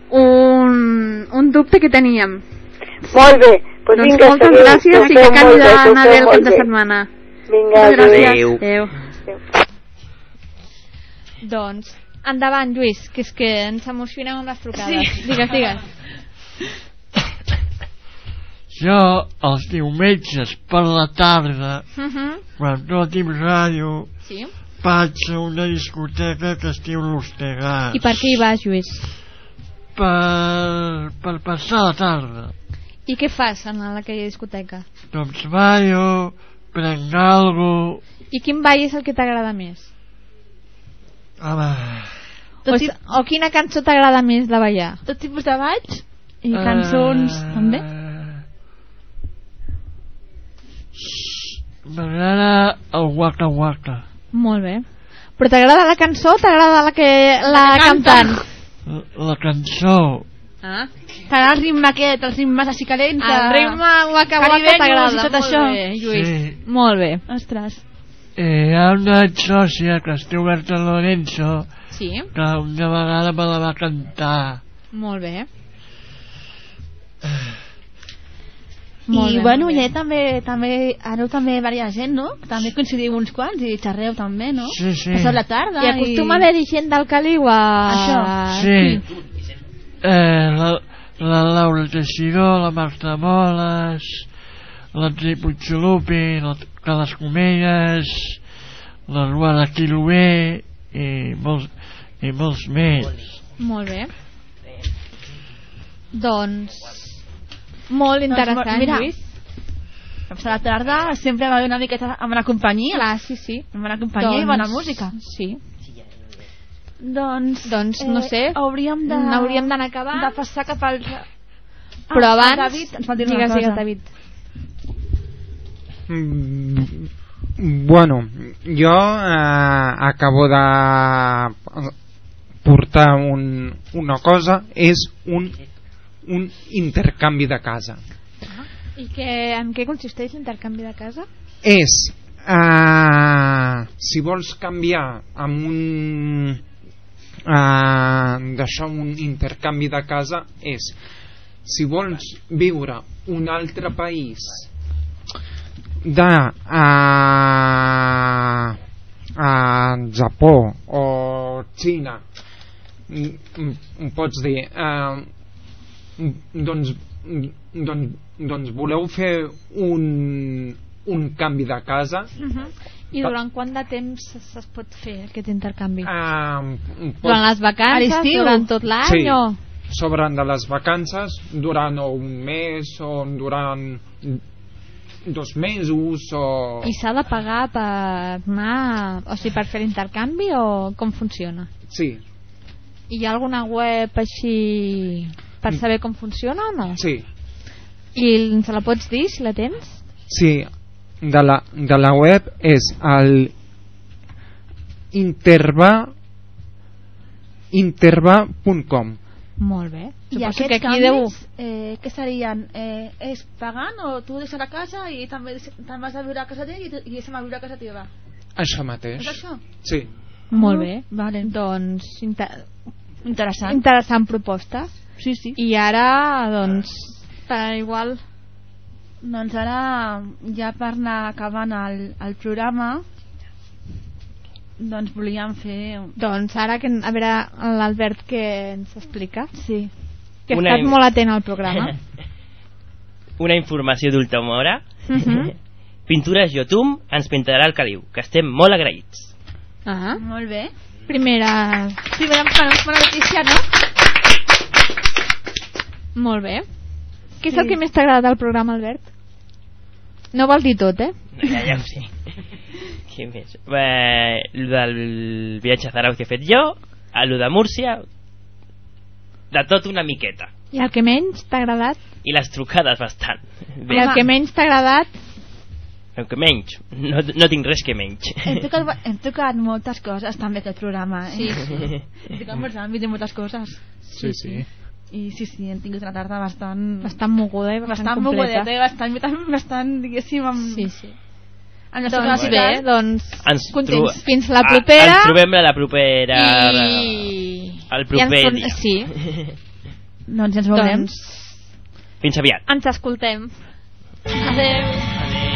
un, un dubte que teníem. Molt bé, doncs doncs vinga, moltes gràcies i que acabi d'anar bé el cap de setmana. Vinga, gràcies. adéu. Adéu. Doncs, endavant, Lluís, que és que ens emocionem amb les trucades. Sí. Digues, digues. jo els diumenges per la tarda Mhm. quan no tinc ràdio Sí. vaig a una discoteca que es diu L'Ostegar I per què hi vas, Lluís? per, per passar la tarda I què fas en aquella discoteca? doncs ballo prenc algo I quin ball és el que t'agrada més? home O, s- o quina cançó t'agrada més de ballar? Tot tipus de balls? I Eh, cançons, també? M'agrada el Waka Waka. Molt bé. Però t'agrada la cançó o t'agrada la que la cantant? La cançó. Ah. T'agrada el ritme aquest, els ritmes així calents. El ritme waka waka t'agrada, molt això. bé, Lluís. Sí. Molt bé. Ostres. Eh, hi ha una sòcia que es diu Berta Lorenzo Sí, que una vegada me la va cantar. molt bé. I Molt bé, bueno, ja també, també, aneu també varia gent, no? També coincidiu uns quants i xerreu també, no? Sí, sí. Passeu la tarda I acostuma a haver-hi gent del Caliu a... Això. Sí. Eh, la, la Laura Teixidor, la Marta Moles, l'Andrei Puigxolupi, la Carles Comelles, la Luana Quilové i molts, i molts més. Molt bé. Doncs... Molt interessant, Doncs, mira, Lluís. Passar la tarda sempre va una miqueta amb una companyia. Clar, sí, sí. Amb una companyia i Doncs, bona música. Sí. Doncs, Doncs, no sé, hauríem de... n'hauríem d'anar acabant. De passar cap al... Però Ah, abans... el David ens va dir una digues, cosa. digues, David. Mm, Bueno, jo eh, acabo de portar un, una cosa, és un, un intercanvi de casa. I que, en què consisteix l'intercanvi de casa? És, eh, si vols canviar amb un eh, d'això un intercanvi de casa és si vols viure un altre país de a, a Japó o Xina mm, mm, em pots dir eh, doncs, doncs, doncs voleu fer un, un canvi de casa I durant quant de temps es, es pot fer aquest intercanvi? um, Durant les vacances? Durant tot l'any? Sí. O... Sobran de les vacances durant un mes o durant dos mesos o... I s'ha de pagar per anar... O sigui, per fer l'intercanvi o com funciona? Sí, I hi ha alguna web així per saber com funciona o no? sí, I ens la pots dir si la tens? sí. De la, de la web és el interva interva.com Molt bé. I Suposo aquests que aquí canvis, deu... eh, què serien? Eh, és pagant o tu deixes la casa i també te'n vas a viure a casa teva i, i deixem a viure a casa teva? Això mateix. És això? Sí. Molt bé. Vale. Doncs inter... Interessant. interessant proposta. Sí, sí. I ara, doncs, per igual... Doncs ara, ja per anar acabant el, el programa, doncs volíem fer... Doncs ara, que, a veure l'Albert que ens explica. Sí. Que ha estat molt atent al programa. Una informació d'última hora. Mhm. Pintures Jotum ens pintarà el caliu, que estem molt agraïts. Ah, Molt bé. primera... Primera bona notícia, no? Molt bé. Què és Sí. el que més t'ha agradat del programa, Albert? No vols dir tot, eh? No, ja, ja ho sé. Què més? Eh, el del viatge a Zarauz que he fet jo, a lo de Múrcia, de tot una miqueta. I el que menys t'ha agradat? I les trucades bastant. I el que menys t'ha agradat? El que menys. No, no tinc res que menys. Hem tocat, hem tocat moltes coses també aquest programa. Eh? Sí. hem tocat molts àmbits i moltes coses. Sí, sí. I sí, sí, hem tingut una tarda bastant... Bastant moguda i bastant, bastant completa. mogudeta i bastant, bastant, bastant, diguéssim, amb... Sí, sí. Amb la Doncs bé, doncs Ens contents. Fins la Ah, propera. ens trobem a la propera... I... El I proper ens torn- dia. Sí. Doncs ja ens veurem. Doncs Fins aviat. ens escoltem. Adéu. Put